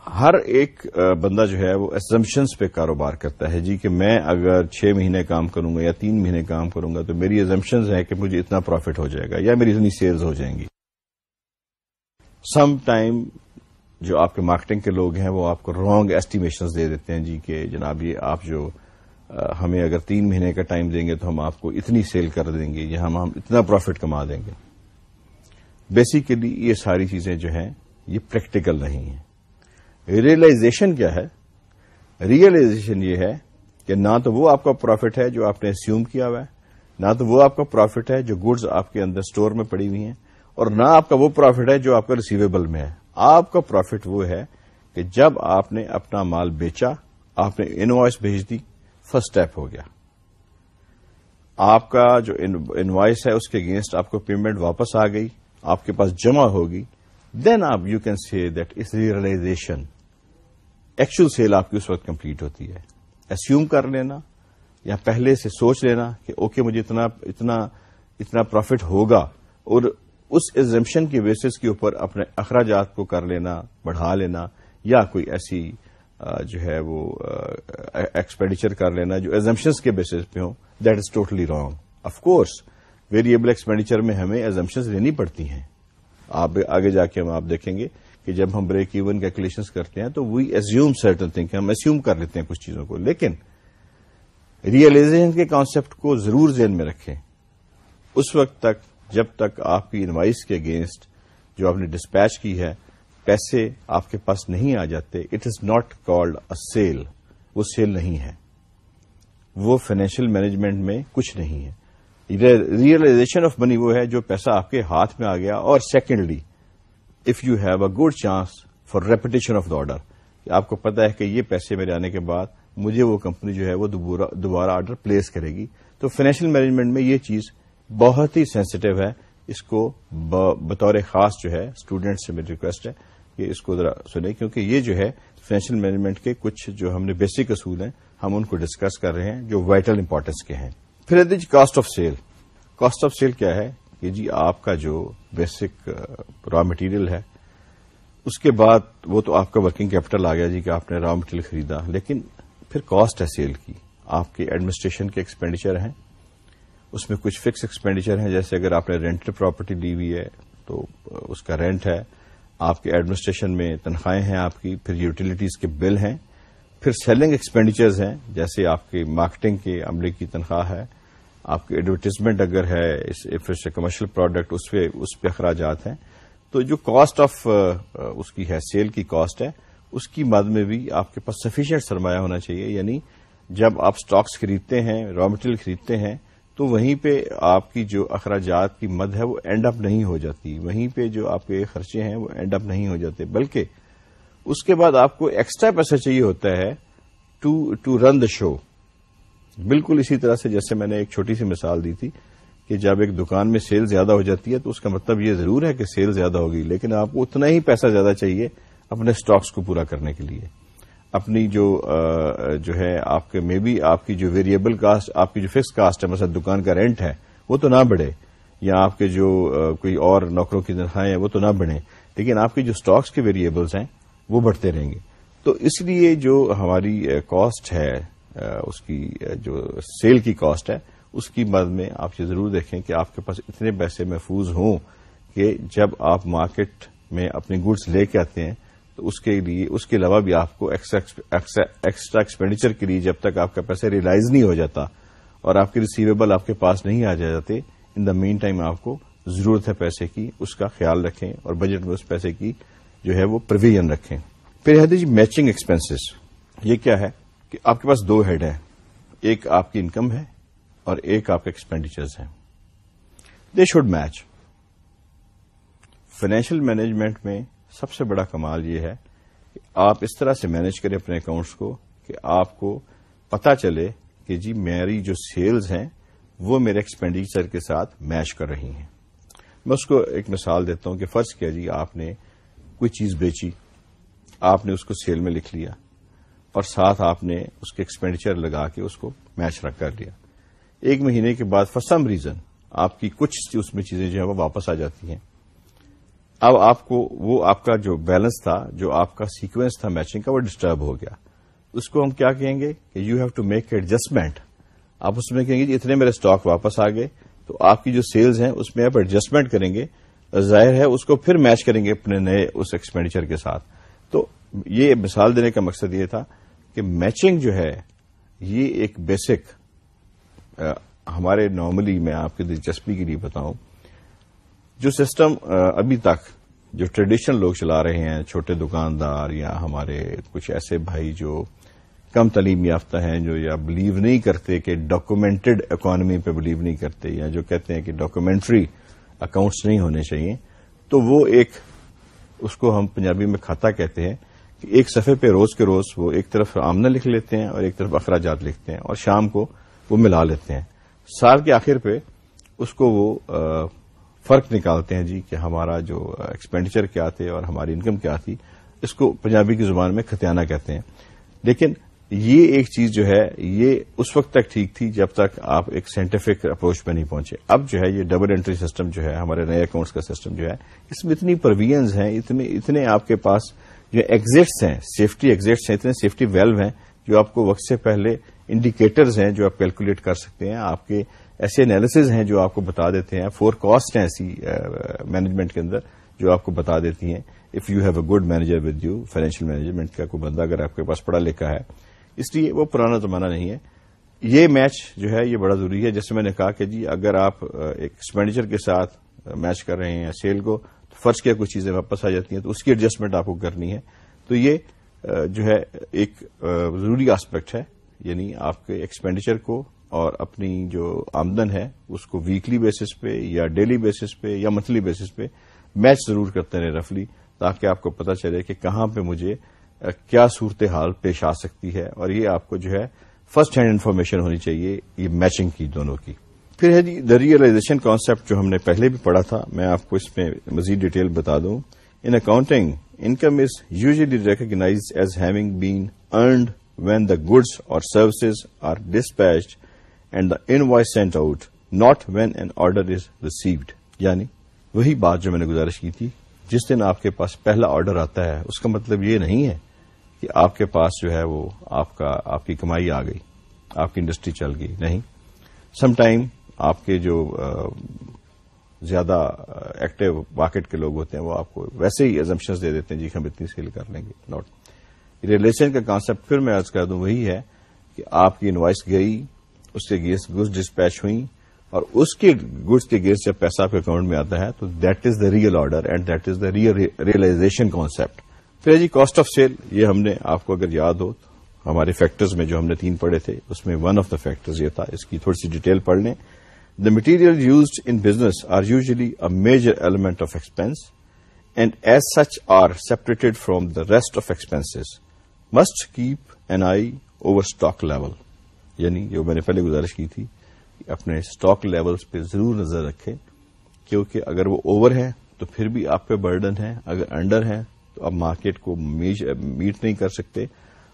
S1: ہر ایک بندہ جو ہے وہ ایزمپشنس پہ کاروبار کرتا ہے جی کہ میں اگر چھ مہینے کام کروں گا یا تین مہینے کام کروں گا تو میری ایزمپشنز ہے کہ مجھے اتنا پروفٹ ہو جائے گا یا میری اتنی سیلز ہو جائیں گی۔ سم ٹائم جو آپ کے مارکیٹنگ کے لوگ ہیں وہ آپ کو رانگ ایسٹیمیشنز دے دیتے ہیں جی کہ جناب یہ آپ جو ہمیں اگر تین مہینے کا ٹائم دیں گے تو ہم آپ کو اتنی سیل کر دیں گے یا ہم ہم اتنا پروفٹ کما دیں گے۔ بیسیکلی یہ ساری چیزیں جو ہیں یہ پریکٹیکل نہیں ہیں۔ ریئلائزیشن کیا ہے؟ ریئلائزیشن یہ ہے کہ نہ تو وہ آپ کا پروفٹ ہے جو آپ نے اسیوم کیا ہوا ہے، نہ تو وہ آپ کا پروفٹ ہے جو گڈز آپ کے اندر اسٹور میں پڑی ہوئی ہیں، اور نہ آپ کا وہ پروفٹ ہے جو آپ کا ریسیویبل میں ہے۔ آپ کا پروفٹ وہ ہے کہ جب آپ نے اپنا مال بیچا، آپ نے انوائس بھیج دی فرسٹ اسٹیپ ہو گیا۔ آپ کا جو انوائس ہے اس کے اگینسٹ آپ کو پیمنٹ واپس آ گئی، آپ کے پاس جمع ہوگی۔ دین آپ you can see that is realization actual sale آپ کی اس وقت کمپلیٹ ہوتی ہے۔ ایسیوم کر لینا یا پہلے سے سوچ لینا کہ اوکے مجھے اتنا اتنا اتنا پروفٹ ہوگا اور اس ایگزمپشن کی بیسس کے اوپر اپنے اخراجات کو کر لینا، بڑھا لینا یا کوئی ایسی جو ہے وہ ایکسپینڈیچر کر لینا جو ایگزمپشنس کے بیسس پہ ہوں that is totally wrong of course variable expenditure میں ہمیں ایزمپشنز لینی پڑتی ہیں۔ آپ آگے جا کے ہم آپ دیکھیں گے۔ کہ جب ہم بریک ایون کیلکولیشنز کرتے ہیں تو وی ایزیوم سرٹن تھنک ہم ایسیوم کر لیتے ہیں کچھ چیزوں کو، لیکن ریئلائزیشن کے کانسیپٹ کو ضرور ذہن میں رکھیں۔ اس وقت تک، جب تک آپ کی انوائس کے اگینسٹ جو آپ نے ڈسپیچ کی ہے، پیسے آپ کے پاس نہیں آ جاتے it is not called a sale وہ سیل نہیں ہے۔ وہ فائنینشیل مینجمنٹ میں کچھ نہیں ہے۔ ریئلائزیشن آف منی وہ ہے جو پیسہ آپ کے ہاتھ میں آ گیا اور secondly if you have a good chance for reputation of the order آپ کو پتا ہے کہ یہ پیسے میرے آنے کے بعد مجھے وہ کمپنی جو ہے وہ دوبارہ آرڈر پلیس کرے گی۔ تو فائنینشیل مینجمنٹ میں یہ چیز بہت ہی سینسٹو ہے۔ اس کو بطور خاص جو ہے اسٹوڈینٹ سے میری ریکویسٹ ہے کہ اس کو ذرا سنیں، کیونکہ یہ جو ہے فائنینشیل مینجمنٹ کے کچھ جو ہم نے بیسک اصول ہیں، ہم ان کو ڈسکس کر رہے ہیں جو وائٹل امپورٹینس کے ہیں۔ پھر cost of sale cost of sale کیا ہے؟ کہ جی آپ کا جو بیسک را مٹیریل ہے، اس کے بعد وہ تو آپ کا ورکنگ کیپٹل آ گیا جی کہ آپ نے را مٹیریل خریدا، لیکن پھر کاسٹ ہے سیل کی۔ آپ کے ایڈمنسٹریشن کے ایکسپینڈیچر ہیں، اس میں کچھ فکس ایکسپینڈیچر ہیں، جیسے اگر آپ نے رینٹڈ پراپرٹی لی ہوئی ہے تو uh, اس کا رینٹ ہے۔ آپ کے ایڈمنسٹریشن میں تنخواہیں ہیں آپ کی، پھر یوٹیلیٹیز کے بل ہیں۔ پھر سیلنگ ایکسپینڈیچرز ہیں، جیسے آپ کی مارکیٹنگ کے عملے کی تنخواہ ہے۔ آپ کی ایڈورٹیزمنٹ اگر ہے کمرشل پروڈکٹ اس پہ اس پہ اخراجات ہیں۔ تو جو کاسٹ آف اس کی ہے سیل کی کاسٹ ہے، اس کی مد میں بھی آپ کے پاس سفیشینٹ سرمایہ ہونا چاہیے۔ یعنی جب آپ سٹاکس خریدتے ہیں را مٹیریل خریدتے ہیں، تو وہیں پہ آپ کی جو اخراجات کی مد ہے، وہ اینڈ اپ نہیں ہو جاتی۔ وہیں پہ جو آپ کے خرچے ہیں، وہ اینڈ اپ نہیں ہو جاتے۔ بلکہ اس کے بعد آپ کو ایکسٹرا پیسہ چاہیے ہوتا ہے ٹو رن دا شو بالکل اسی طرح سے جیسے میں نے ایک چھوٹی سی مثال دی تھی کہ جب ایک دکان میں سیل زیادہ ہو جاتی ہے تو اس کا مطلب یہ ضرور ہے کہ سیل زیادہ ہوگی، لیکن آپ کو اتنا ہی پیسہ زیادہ چاہیے اپنے سٹاکس کو پورا کرنے کے لیے۔ اپنی جو جو ہے آپ کے مے بی آپ کی جو ویریبل کاسٹ آپ کی جو فکس کاسٹ ہے، مثلا دکان کا رینٹ ہے، وہ تو نہ بڑھے، یا آپ کے جو کوئی اور نوکروں کی تنخواہیں ہیں، وہ تو نہ بڑھیں، لیکن آپ کی جو سٹاکس کے ویریبلس ہیں، وہ بڑھتے رہیں گے۔ تو اس لیے جو ہماری کاسٹ ہے اس کی جو سیل کی کاسٹ ہے، اس کی مد میں آپ یہ ضرور دیکھیں کہ آپ کے پاس اتنے پیسے محفوظ ہوں کہ جب آپ مارکیٹ میں اپنی گڈس لے کے آتے ہیں، تو اس کے لیے، اس کے علاوہ بھی آپ کو ایکسٹرا ایکسپینڈیچر کے لیے جب تک آپ کا پیسہ ریلائز نہیں ہو جاتا اور آپ کے ریسیویبل آپ کے پاس نہیں آ جاتے ان دا مین ٹائم آپ کو ضرورت ہے پیسے کی، اس کا خیال رکھیں اور بجٹ میں اس پیسے کی جو ہے وہ پرویژن رکھیں۔ پھر ہے جی میچنگ ایکسپینسز یہ کیا ہے؟ کہ آپ کے پاس دو ہیڈ ہیں۔ ایک آپ کی انکم ہے اور ایک آپ کے ایکسپینڈیچرز ہیں۔ They should match financial management میں سب سے بڑا کمال یہ ہے کہ آپ اس طرح سے مینج کریں اپنے اکاؤنٹس کو کہ آپ کو پتا چلے کہ جی میری جو سیلز ہیں وہ میرے ایکسپینڈیچر کے ساتھ میچ کر رہی ہیں۔ میں اس کو ایک مثال دیتا ہوں کہ فرض کیا جی آپ نے کوئی چیز بیچی، آپ نے اس کو سیل میں لکھ لیا۔ اور ساتھ آپ نے اس کے ایکسپینڈیچر لگا کے اس کو میچ رکھ کر لیا۔ ایک مہینے کے بعد فار سم ریزن آپ کی کچھ اس میں چیزیں جو ہیں وہ واپس آ جاتی ہیں۔ اب آپ کو وہ آپ کا جو بیلنس تھا، جو آپ کا سیکوینس تھا میچنگ کا، وہ ڈسٹرب ہو گیا۔ اس کو ہم کیا کہیں گے کہ you have to make adjustment آپ اس میں کہیں گے جی اتنے میرے اسٹاک واپس آ گئے، تو آپ کی جو سیلز ہیں اس میں آپ ایڈجسٹمنٹ کریں گے۔ ظاہر ہے اس کو پھر میچ کریں گے اپنے نئے اس ایکسپینڈیچر کے ساتھ۔ تو یہ مثال دینے کا مقصد یہ تھا کہ میچنگ جو ہے، یہ ایک بیسک ہمارے نارملی میں آپ کی دلچسپی کے لیے بتاؤں، جو سسٹم ابھی تک جو ٹریڈیشنل لوگ چلا رہے ہیں، چھوٹے دکاندار یا ہمارے کچھ ایسے بھائی جو کم تعلیم یافتہ ہیں، جو یا بلیو نہیں کرتے کہ ڈاکومینٹڈ اکانومی پہ بلیو نہیں کرتے یا جو کہتے ہیں کہ ڈاکومینٹری اکاؤنٹس نہیں ہونے چاہیے، تو وہ ایک اس کو ہم پنجابی میں کھاتا کہتے ہیں ایک صفحے پہ روز کے روز وہ ایک طرف آمدہ لکھ لیتے ہیں اور ایک طرف اخراجات لکھتے ہیں اور شام کو وہ ملا لیتے ہیں۔ سال کے آخر پہ اس کو وہ فرق نکالتے ہیں جی کہ ہمارا جو ایکسپینڈیچر کیا تھے اور ہماری انکم کیا تھی، اس کو پنجابی کی زبان میں ختیانہ کہتے ہیں۔ لیکن یہ ایک چیز جو ہے، یہ اس وقت تک ٹھیک تھی جب تک آپ ایک سائنٹیفک اپروچ پہ نہیں پہنچے۔ اب جو ہے، یہ ڈبل انٹری سسٹم جو ہے، ہمارے نئے اکاؤنٹس کا سسٹم جو ہے، اس میں اتنی پرویژنز ہیں، اتنے اتنے آپ کے پاس جو ایگزٹس ہیں سیفٹی ایگزٹس ہیں، اتنے سیفٹی ویلو ہیں جو آپ کو وقت سے پہلے انڈیکیٹرز ہیں جو آپ کیلکولیٹ کر سکتے ہیں، آپ کے ایسے انالیسز ہیں جو آپ کو بتا دیتے ہیں فور کاسٹ ہیں ایسی مینجمنٹ کے اندر جو آپ کو بتا دیتی ہیں۔ If you have a good manager with you financial management کا کوئی بندہ اگر آپ کے پاس پڑھا لکھا ہے، اس لیے وہ پرانا زمانہ نہیں ہے۔ یہ میچ جو ہے، یہ بڑا ضروری ہے۔ جیسے میں نے کہا کہ جی اگر آپ ایک ایکسپینڈیچر کے ساتھ میچ کر رہے ہیں سیل کو فرض کیا کچھ چیزیں واپس آ جاتی ہیں تو اس کی ایڈجسٹمنٹ آپ کو کرنی ہے۔ تو یہ جو ہے ایک ضروری آسپیکٹ ہے یعنی آپ کے ایکسپینڈیچر کو اور اپنی جو آمدن ہے، اس کو ویکلی بیسس پہ یا ڈیلی بیسس پہ یا منتھلی بیسس پہ میچ ضرور کرتے رہے رفلی تاکہ آپ کو پتا چلے کہ کہاں پہ مجھے کیا صورتحال پیش آ سکتی ہے۔ اور یہ آپ کو جو ہے فرسٹ ہینڈ انفارمیشن ہونی چاہیے، یہ میچنگ کی دونوں کی۔ پھر ہے جی دا ریئلائزیشن کانسیپٹ جو ہم نے پہلے بھی پڑھا تھا، میں آپ کو اس میں مزید ڈیٹیل بتا دوں۔ In accounting income is usually recognise as having been earned when the goods or services are dispatched and the invoice sent out not when an order is received یعنی وہی بات جو میں نے گزارش کی تھی، جس دن آپ کے پاس پہلا آرڈر آتا ہے، اس کا مطلب یہ نہیں ہے کہ آپ کے پاس جو ہے وہ آپ کا، آپ کی کمائی آ گئی، آپ کی انڈسٹری چل گئی، نہیں۔ سم ٹائم آپ کے جو زیادہ ایکٹیو مارکیٹ کے لوگ ہوتے ہیں، وہ آپ کو ویسے ہی ایزمپشنز دے دیتے ہیں جی ہم اتنی سیل کر لیں گے نوٹ ریلیشن کا کانسیپٹ پھر میں آج کر دوں، وہی ہے کہ آپ کی انوائس گئی، اس کے گیس گڈس ڈسپیچ ہوئی اور اس کے گڈس کے گیس جب پیسہ آپ کے اکاؤنٹ میں آتا ہے، تو that is the real order and that is the real realization concept پھر جی کاسٹ آف سیل یہ ہم نے آپ کو اگر یاد ہو، ہمارے فیکٹرز میں جو ہم نے تین پڑھے تھے، اس میں ون آف دا فیکٹرز یہ تھا، اس کی تھوڑی سی ڈیٹیل پڑھ لیں۔ The material used in business are usually a major element of expense and as such are separated from the rest of expenses must keep an eye over stock level یعنی جو میں نے پہلے گزارش کی تھی اپنے اسٹاک لیولز پہ ضرور نظر رکھیں کیونکہ اگر وہ اوور ہے تو پھر بھی آپ پہ برڈن ہے، اگر انڈر ہے تو آپ مارکیٹ کو میٹ نہیں کر سکتے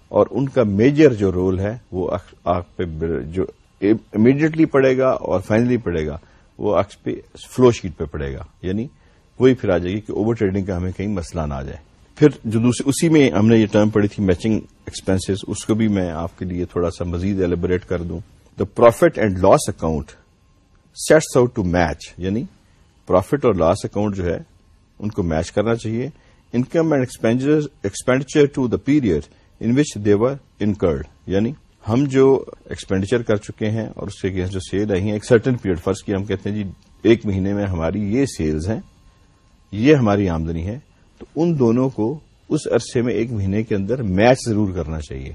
S1: اور ان کا میجر جو رول ہے وہ آپ پہ جو امیڈیٹلی پڑے گا اور فائنلی پڑے گا، وہ عکس پہ فلو شیٹ پہ پڑے گا۔ یعنی وہی پھر آ جائے گی کہ اوور ٹریڈنگ کا ہمیں کہیں مسئلہ نہ آ جائے۔ پھر جو دوسری، اسی میں ہم نے یہ ٹرم پڑھی تھی میچنگ ایکسپینسز اس کو بھی میں آپ کے لیے تھوڑا سا مزید ایلیبوریٹ کر دوں۔ The profit and loss account sets out to match یعنی پروفٹ اور لاس اکاؤنٹ جو ہے، ان کو میچ کرنا چاہیے۔ Income and expenditure to the period in which they were incurred یعنی ہم جو ایکسپینڈیچر کر چکے ہیں اور اس کے جو سیل آئی ہیں، ایک سرٹن پیریڈ فرض کی ہم کہتے ہیں جی ایک مہینے میں ہماری یہ سیلز ہیں، یہ ہماری آمدنی ہے، تو ان دونوں کو اس عرصے میں ایک مہینے کے اندر میچ ضرور کرنا چاہیے۔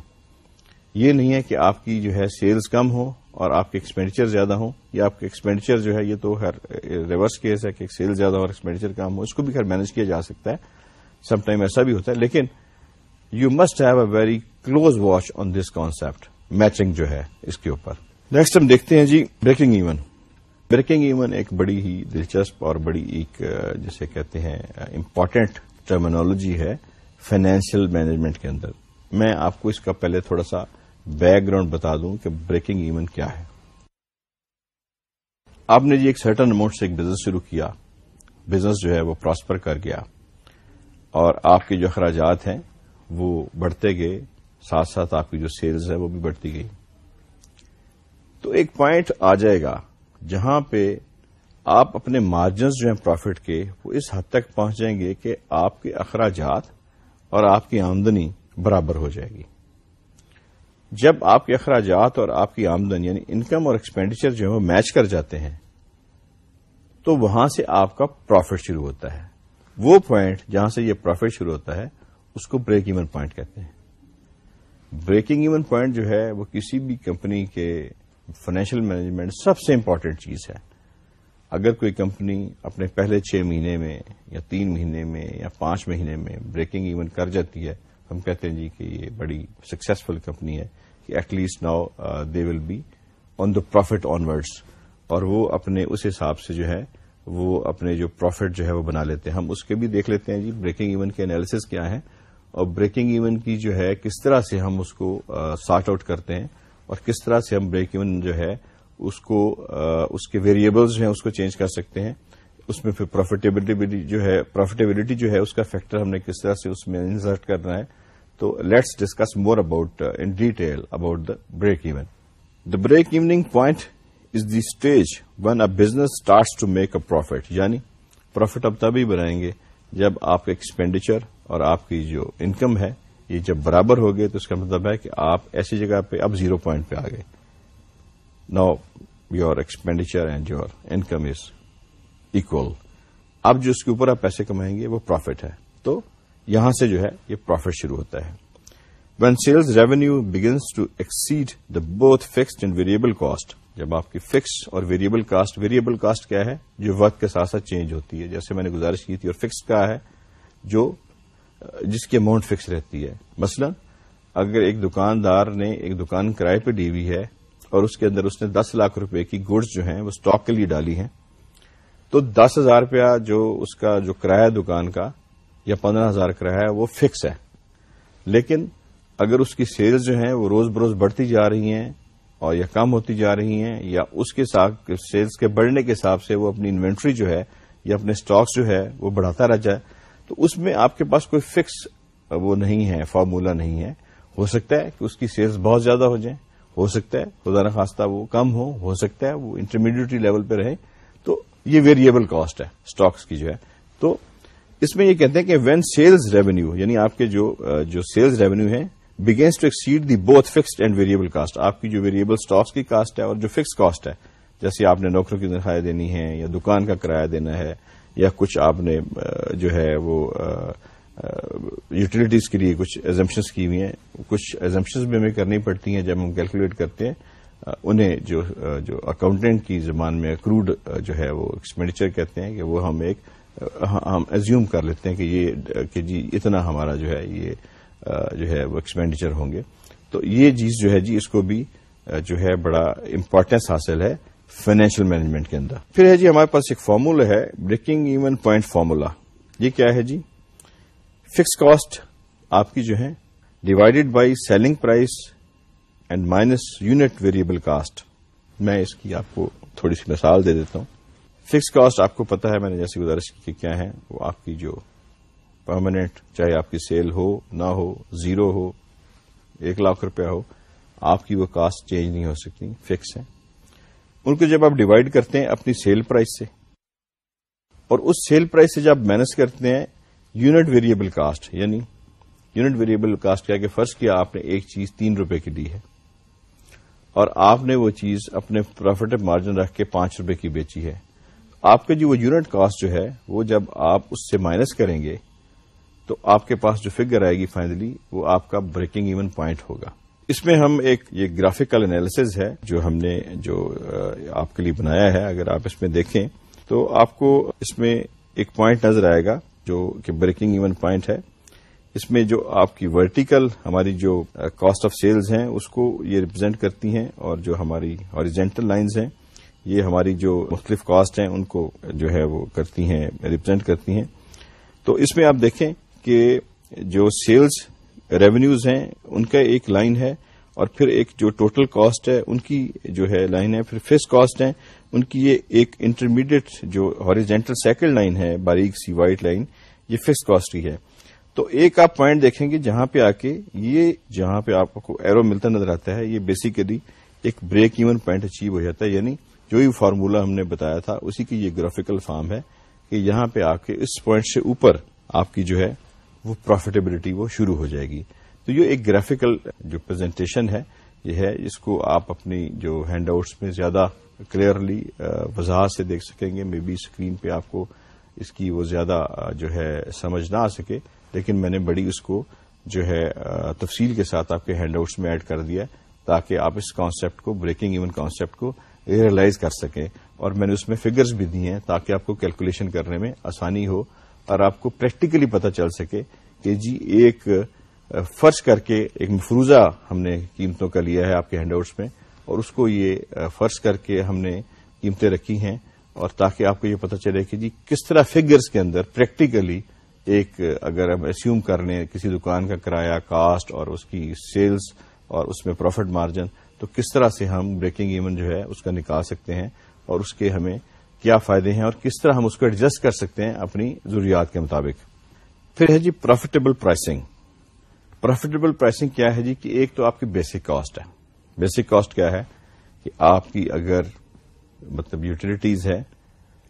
S1: یہ نہیں ہے کہ آپ کی جو ہے سیلز کم ہو اور آپ کے ایکسپینڈیچر زیادہ ہوں، یا آپ کے ایکسپینڈیچر جو ہے، یہ تو ہر ریورس کیس ہے کہ سیل زیادہ اور ایکسپینڈیچر کم ہو، اس کو بھی خیر مینج کیا جا سکتا ہے۔ سم ٹائم ایسا بھی ہوتا ہے، لیکن you must have a very close watch on this concept matching جو ہے اس کے اوپر۔ نیکسٹ ہم دیکھتے ہیں جی بریکنگ ایون بریکنگ ایون ایک بڑی ہی دلچسپ اور بڑی ایک جسے کہتے ہیں امپورٹنٹ ٹرمینالوجی ہے فائنینشیل مینجمنٹ کے اندر۔ میں آپ کو اس کا پہلے تھوڑا سا بیک گراؤنڈ بتا دوں کہ بریکنگ ایون کیا ہے۔ آپ نے جی ایک سرٹن اماؤنٹ سے ایک بزنس شروع کیا۔ بزنس جو ہے وہ پراسپر کر گیا۔ اور آپ کے جو اخراجات ہیں وہ بڑھتے گئے۔ ساتھ ساتھ آپ کی جو سیلز ہے وہ بھی بڑھتی گئی۔ تو ایک پوائنٹ آ جائے گا جہاں پہ آپ اپنے مارجنز جو ہیں پروفٹ کے وہ اس حد تک پہنچ جائیں گے کہ آپ کے اخراجات اور آپ کی آمدنی برابر ہو جائے گی۔ جب آپ کے اخراجات اور آپ کی آمدن یعنی انکم اور ایکسپینڈیچر جو ہے وہ میچ کر جاتے ہیں، تو وہاں سے آپ کا پروفٹ شروع ہوتا ہے۔ وہ پوائنٹ جہاں سے یہ پروفٹ شروع ہوتا ہے، اس کو بریک ایون پوائنٹ کہتے ہیں۔ بریکنگ ایون پوائنٹ جو ہے وہ کسی بھی کمپنی کے فائنینشیل مینجمنٹ سب سے امپورٹنٹ چیز ہے۔ اگر کوئی کمپنی اپنے پہلے چھ مہینے میں یا تین مہینے میں یا پانچ مہینے میں بریکنگ ایون کر جاتی ہے، ہم کہتے ہیں جی کہ یہ بڑی سکسیسفل کمپنی ہے کہ at least now they will be on the profit onwards اور وہ اپنے اس حساب سے جو ہے، وہ اپنے جو پروفٹ جو ہے وہ بنا لیتے ہیں۔ ہم اس کے بھی دیکھ لیتے ہیں جی بریکنگ ایون کے انالیسس کیا ہے اور بریکنگ ایون کی جو ہے، کس طرح سے ہم اس کو سارٹ آؤٹ کرتے ہیں اور کس طرح سے ہم بریک ایون جو ہے، اس کو اس کے ویریبلز جو ہیں، اس کو چینج کر سکتے ہیں۔ اس میں پھر پروفیٹیبلٹی جو ہے پروفیٹیبلٹی جو ہے، اس کا فیکٹر ہم نے کس طرح سے اس میں انسرٹ کرنا ہے۔ تو let's discuss more about in detail about the break even the break evening point is the stage when a business starts to make a profit یعنی پروفٹ اب تبھی بنائیں گے جب آپ کا ایکسپینڈیچر اور آپ کی جو انکم ہے یہ جب برابر ہو گئے تو اس کا مطلب ہے کہ آپ ایسی جگہ پہ اب زیرو پوائنٹ پہ آ گئے۔ Now your expenditure and your income is equal اب جو اس کے اوپر آپ پیسے کمائیں گے وہ پروفٹ ہے۔ تو یہاں سے جو ہے یہ پروفٹ شروع ہوتا ہے۔ When sales revenue begins to exceed the both fixed and variable cost جب آپ کی فکس اور ویریبل کاسٹ ویریبل کاسٹ کیا ہے؟ جو وقت کے ساتھ ساتھ چینج ہوتی ہے، جیسے میں نے گزارش کی تھی اور فکس کیا ہے، جو، جس کی اماؤنٹ فکس رہتی ہے۔ مثلا، اگر ایک دکاندار نے ایک دکان کرائے پہ دی ہوئی ہے اور اس کے اندر اس نے دس لاکھ روپے کی گڈس جو ہیں، وہ اسٹاک کے لیے ڈالی ہیں، تو دس ہزار روپیہ جو اس کا، جو کرایہ دکان کا یا پندرہ ہزار کرایہ وہ فکس ہے۔ لیکن اگر اس کی سیلز جو ہیں، وہ روز بروز بڑھتی جا رہی ہیں اور یا کم ہوتی جا رہی ہیں یا اس کے ساتھ سیلز کے بڑھنے کے حساب سے وہ اپنی انوینٹری جو ہے یا اپنے اسٹاکس جو ہے وہ بڑھاتا رہ جائے، تو اس میں آپ کے پاس کوئی فکس وہ نہیں ہے فارمولا نہیں ہے۔ ہو سکتا ہے کہ اس کی سیلز بہت زیادہ ہو جائیں، ہو سکتا ہے خدا نخواستہ وہ کم ہو ہو سکتا ہے وہ انٹرمیڈیٹری لیول پہ رہے۔ تو یہ ویریبل کاسٹ ہے اسٹاکس کی جو ہے۔ تو اس میں یہ کہتے ہیں کہ وین سیلز ریونیو یعنی آپ کے جو سیلز ریونیو ہے begins to exceed the both fixed and variable cost آپ کی جو ویریبل اسٹاکس کی کاسٹ ہے اور جو فکس کاسٹ ہے، جیسے آپ نے نوکروں کی تنخواہیں دینی ہے یا دکان کا کرایہ دینا ہے یا کچھ آپ نے جو ہے وہ یوٹیلیٹیز کے لیے کچھ ایزمپشنس کی ہوئی ہیں۔ کچھ ایزمپشنز بھی ہمیں کرنی پڑتی ہیں جب ہم کیلکولیٹ کرتے ہیں۔ انہیں جو جو اکاؤنٹنٹ کی زبان میں کروڈ جو ہے وہ ایکسپینڈیچر کہتے ہیں کہ وہ ہم ایک ہم ایزیوم کر لیتے ہیں کہ یہ کہ جی اتنا ہمارا جو ہے یہ جو ہے وہ ایکسپینڈیچر ہوں گے۔ تو یہ چیز جو ہے جی اس کو بھی جو ہے بڑا امپورٹینس حاصل ہے فائنینشیل مینجمنٹ کے اندر۔ پھر ہے جی ہمارے پاس ایک فارمولا ہے بریکنگ ایون پوائنٹ فارمولا یہ کیا ہے جی؟ فکس کاسٹ آپ کی جو ہے divided by selling price and minus unit variable cost میں اس کی آپ کو تھوڑی سی مثال دے دیتا ہوں۔ فکس کاسٹ آپ کو پتا ہے، میں نے جیسی گزارش کی کہ کیا ہے، وہ آپ کی جو پرماننٹ چاہے آپ کی سیل ہو، نہ ہو زیرو ہو، ایک لاکھ روپیہ ہو، آپ کی وہ کاسٹ چینج نہیں ہو سکتی فکس ہے۔ ان کو جب آپ ڈیوائڈ کرتے ہیں اپنی سیل پرائز سے، اور اس سیل پرائز سے جب مینس کرتے ہیں یونٹ ویریبل کاسٹ یعنی یونٹ ویریبل کاسٹ کیا کہ فرض کیا آپ نے ایک چیز تین روپے کی دی ہے، اور آپ نے وہ چیز اپنے پروفٹ مارجن رکھ کے پانچ روپے کی بیچی ہے۔ آپ کا جو وہ یونٹ کاسٹ جو ہے، وہ جب آپ اس سے مائنس کریں گے تو آپ کے پاس جو فگر آئے گی فائنلی وہ آپ کا بریکنگ ایون پوائنٹ ہوگا۔ اس میں ہم ایک یہ گرافکل انالیسز ہے جو ہم نے جو آپ کے لیے بنایا ہے، اگر آپ اس میں دیکھیں تو آپ کو اس میں ایک پوائنٹ نظر آئے گا جو کہ بریکنگ ایون پوائنٹ ہے۔ اس میں جو آپ کی ورٹیکل ہماری جو کاسٹ آف سیلز ہیں، اس کو یہ ریپرزینٹ کرتی ہیں اور جو ہماری ہاریجینٹل لائنز ہیں، یہ ہماری جو مختلف کاسٹ ہیں، ان کو جو ہے وہ کرتی ہیں ریپرزینٹ کرتی ہیں۔ تو اس میں آپ دیکھیں کہ جو سیلز ریونیوز ہیں، ان کا ایک لائن ہے اور پھر ایک جو ٹوٹل کاسٹ ہے، ان کی جو ہے لائن ہے، پھر فکس کاسٹ ہے ان کی یہ ایک انٹرمیڈیٹ جو ہاریجینٹل سیکنڈ لائن ہے، باریک سی وائٹ لائن یہ فکس کاسٹ کی ہے۔ تو ایک آپ پوائنٹ دیکھیں گے جہاں پہ آ کے یہ جہاں پہ آپ کو ایرو ملتا نظر آتا ہے، یہ بیسیکلی ایک بریک ایون پوائنٹ اچیو ہو جاتا ہے۔ یعنی جو ہی فارمولا ہم نے بتایا تھا، اسی کی یہ گرافیکل فارم ہے کہ یہاں پہ آ کے اس پوائنٹ سے اوپر آپ کی جو ہے وہ پروفیٹیبلٹی وہ شروع ہو جائے گی۔ تو یہ ایک گرافیکل جو پرزنٹیشن ہے، یہ ہے، اس کو آپ اپنی جو ہینڈ آؤٹس میں زیادہ کلیئرلی وضاحت سے دیکھ سکیں گے۔ مے بی اسکرین پہ آپ کو اس کی وہ زیادہ جو ہے، سمجھ نہ آ سکے۔ لیکن میں نے بڑی اس کو جو ہے تفصیل کے ساتھ آپ کے ہینڈ آؤٹس میں ایڈ کر دیا تاکہ آپ اس کانسیپٹ کو بریکنگ ایون کانسیپٹ کو ریئلائز کر سکیں۔ اور میں نے اس میں فگرز بھی دی ہیں تاکہ آپ کو کیلکولیشن کرنے میں آسانی ہو۔ اور آپ کو پریکٹیکلی پتہ چل سکے کہ جی ایک فرض کر کے ایک مفروضہ ہم نے قیمتوں کا لیا ہے آپ کے ہینڈ آؤٹس میں، اور اس کو یہ فرض کر کے ہم نے قیمتیں رکھی ہیں، اور تاکہ آپ کو یہ پتہ چلے کہ جی کس طرح فگرز کے اندر پریکٹیکلی ایک اگر ہم اسیوم کر لیں کسی دکان کا کرایہ کاسٹ اور اس کی سیلز اور اس میں پروفٹ مارجن تو کس طرح سے ہم بریکنگ ایون جو ہے اس کا نکال سکتے ہیں، اور اس کے ہمیں کیا فائدے ہیں اور کس طرح ہم اس کو ایڈجسٹ کر سکتے ہیں اپنی ضروریات کے مطابق۔ پھر ہے جی پروفیٹیبل پرائسنگ پروفیٹیبل پرائسنگ کیا ہے جی کہ ایک تو آپ کی بیسک کاسٹ ہے۔ بیسک کاسٹ کیا ہے کہ آپ کی اگر مطلب یوٹیلیٹیز ہیں،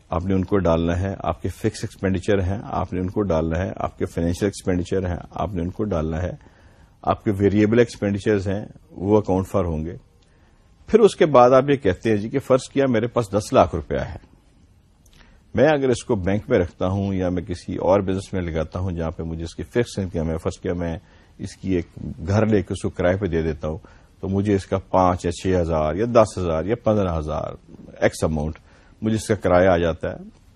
S1: آپ نے ان کو ڈالنا ہے، آپ کے فکس ایکسپینڈیچر ہیں، آپ نے ان کو ڈالنا ہے، آپ کے فائنینشیل ایکسپینڈیچر ہیں، آپ نے ان کو ڈالنا ہے۔ آپ کے ویریبل ایکسپینڈیچرز ہیں، وہ اکاؤنٹ فار ہوں گے۔ پھر اس کے بعد آپ یہ کہتے ہیں جی کہ فرض کیا میرے پاس دس لاکھ روپیہ ہے۔ میں اگر اس کو بینک میں رکھتا ہوں یا میں کسی اور بزنس میں لگاتا ہوں جہاں پہ مجھے اس کی فکس انکم ہے فرض کیا میں اس کی ایک گھر لے کے اس کو کرائے پہ دے دیتا ہوں، تو مجھے اس کا پانچ یا چھ ہزار یا دس ہزار یا پندرہ ہزار ایکس اماؤنٹ مجھے اس کا کرایہ آ جاتا ہے۔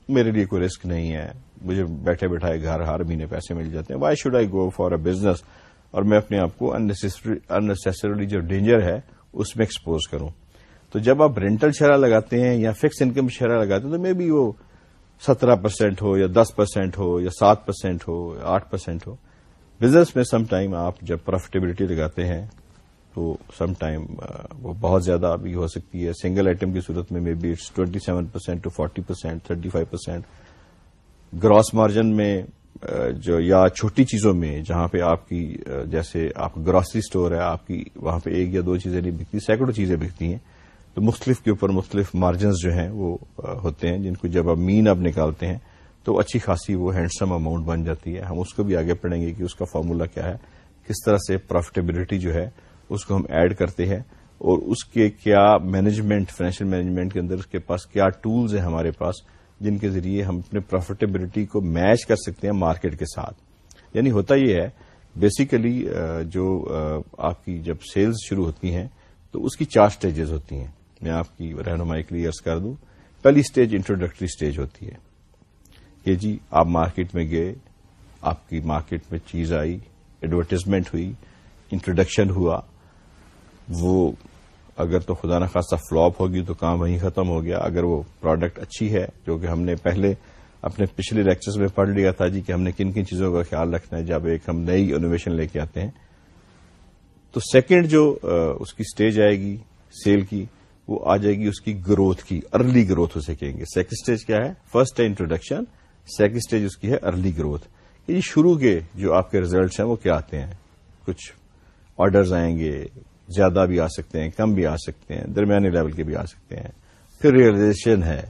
S1: میرے لیے کوئی رسک نہیں ہے۔ مجھے بیٹھے بیٹھائے گھر ہر مہینے پیسے مل جاتے ہیں۔ Why should I go for a business اور میں اپنے آپ کو انسیسریلی جو ڈینجر ہے، اس میں ایکسپوز کروں۔ تو جب آپ رینٹل شرح لگاتے ہیں یا فکس انکم شرح لگاتے ہیں، تو مے بی وہ سترہ پرسینٹ ہو یا دس پرسینٹ ہو یا سات پرسینٹ ہو یا آٹھ پرسینٹ ہو۔ بزنس میں سم ٹائم آپ جب پروفیٹیبلٹی لگاتے ہیں تو سم ٹائم وہ بہت زیادہ ابھی ہو سکتی ہے۔ سنگل آئٹم کی صورت میں maybe it's twenty seven percent to forty percent thirty five percent gross margin میں جو یا چھوٹی چیزوں میں جہاں پہ آپ کی جیسے آپ گروسری اسٹور ہے، آپ کی وہاں پہ ایک یا دو چیزیں نہیں بکتی، سینکڑوں چیزیں بکتی ہیں۔ تو مختلف کے اوپر مختلف مارجنز جو ہیں وہ ہوتے ہیں، جن کو جب آپ مین آپ نکالتے ہیں تو اچھی خاصی وہ ہینڈسم اماؤنٹ بن جاتی ہے۔ ہم اس کو بھی آگے پڑھیں گے کہ اس کا فارمولا کیا ہے، کس طرح سے پروفیٹیبلٹی جو ہے اس کو ہم ایڈ کرتے ہیں اور اس کے کیا مینجمنٹ فائنینشیل مینجمنٹ کے اندر اس کے پاس کیا ٹولز ہیں ہمارے پاس جن کے ذریعے ہم اپنے پروفیٹیبلٹی کو میچ کر سکتے ہیں مارکیٹ کے ساتھ۔ یعنی ہوتا یہ ہے بیسیکلی جو آپ کی جب سیلز شروع ہوتی ہیں تو اس کی چار سٹیجز ہوتی ہیں۔ میں آپ کی رہنمائی کے لیے کر دوں، پہلی سٹیج انٹروڈکٹری سٹیج ہوتی ہے۔ کہ جی آپ مارکیٹ میں گئے، آپ کی مارکیٹ میں چیز آئی ایڈورٹیزمنٹ ہوئی انٹروڈکشن ہوا، وہ اگر تو خدا نخواستہ فلاپ ہوگی تو کام وہیں ختم ہو گیا۔ اگر وہ پروڈکٹ اچھی ہے، جو کہ ہم نے پہلے اپنے پچھلے لیکچرز میں پڑھ لیا تھا جی کہ ہم نے کن کن چیزوں کا خیال رکھنا ہے، جب ایک ہم نئی انوویشن لے کے آتے ہیں۔ تو سیکنڈ جو اس کی سٹیج آئے گی سیل کی وہ آ جائے گی اس کی گروتھ کی ارلی گروتھ اسے کہیں گے۔ سیکنڈ اسٹیج کیا ہے؟ فرسٹ ہے انٹروڈکشن سیکنڈ اسٹیج اس کی ہے ارلی گروتھ یہ شروع کے جو آپ کے ریزلٹس ہیں وہ کیا آتے ہیں؟ کچھ آرڈرز آئیں گے، زیادہ بھی آ سکتے ہیں، کم بھی آ سکتے ہیں درمیانی لیول کے بھی آ سکتے ہیں۔ پھر ریئلائزیشن ہے۔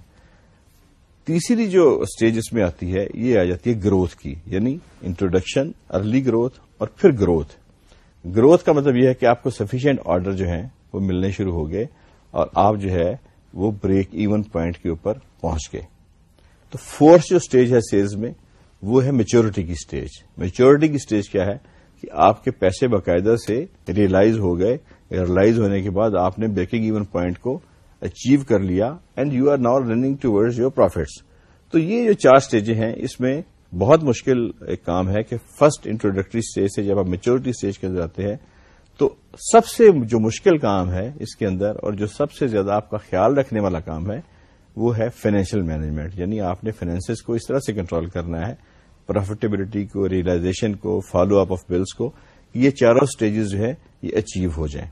S1: تیسری جو اسٹیج اس میں آتی ہے، یہ آ جاتی ہے گروتھ کی یعنی انٹروڈکشن ارلی گروتھ اور پھر گروتھ گروتھ کا مطلب یہ ہے کہ آپ کو سفیشینٹ آرڈر جو ہیں وہ ملنے شروع ہو گئے۔ اور آپ جو ہے وہ بریک ایون پوائنٹ کے اوپر پہنچ گئے۔ تو فورتھ جو اسٹیج ہے سیلز میں، وہ ہے میچورٹی کی اسٹیج میچورٹی کی اسٹیج کیا ہے؟ کہ آپ کے پیسے باقاعدہ سے ریئلائز ہو گئے۔ ریئلائز ہونے کے بعد آپ نے بریکنگ ایون پوائنٹ کو اچیو کر لیا and you are now running towards your profits تو یہ جو چار اسٹیجیں ہیں، اس میں بہت مشکل ایک کام ہے کہ فرسٹ انٹروڈکٹری اسٹیج سے جب آپ میچورٹی اسٹیج کے اندر آتے ہیں تو سب سے جو مشکل کام ہے اس کے اندر اور جو سب سے زیادہ آپ کا خیال رکھنے والا کام ہے وہ ہے فائنینشیل مینجمنٹ یعنی آپ نے فائنینس کو اس طرح سے کنٹرول کرنا ہے پروفیٹیبلٹی کو ریئلائزیشن کو فالو اپ آف بلس کو، یہ چاروں سٹیجز جو ہے یہ اچیو ہو جائیں۔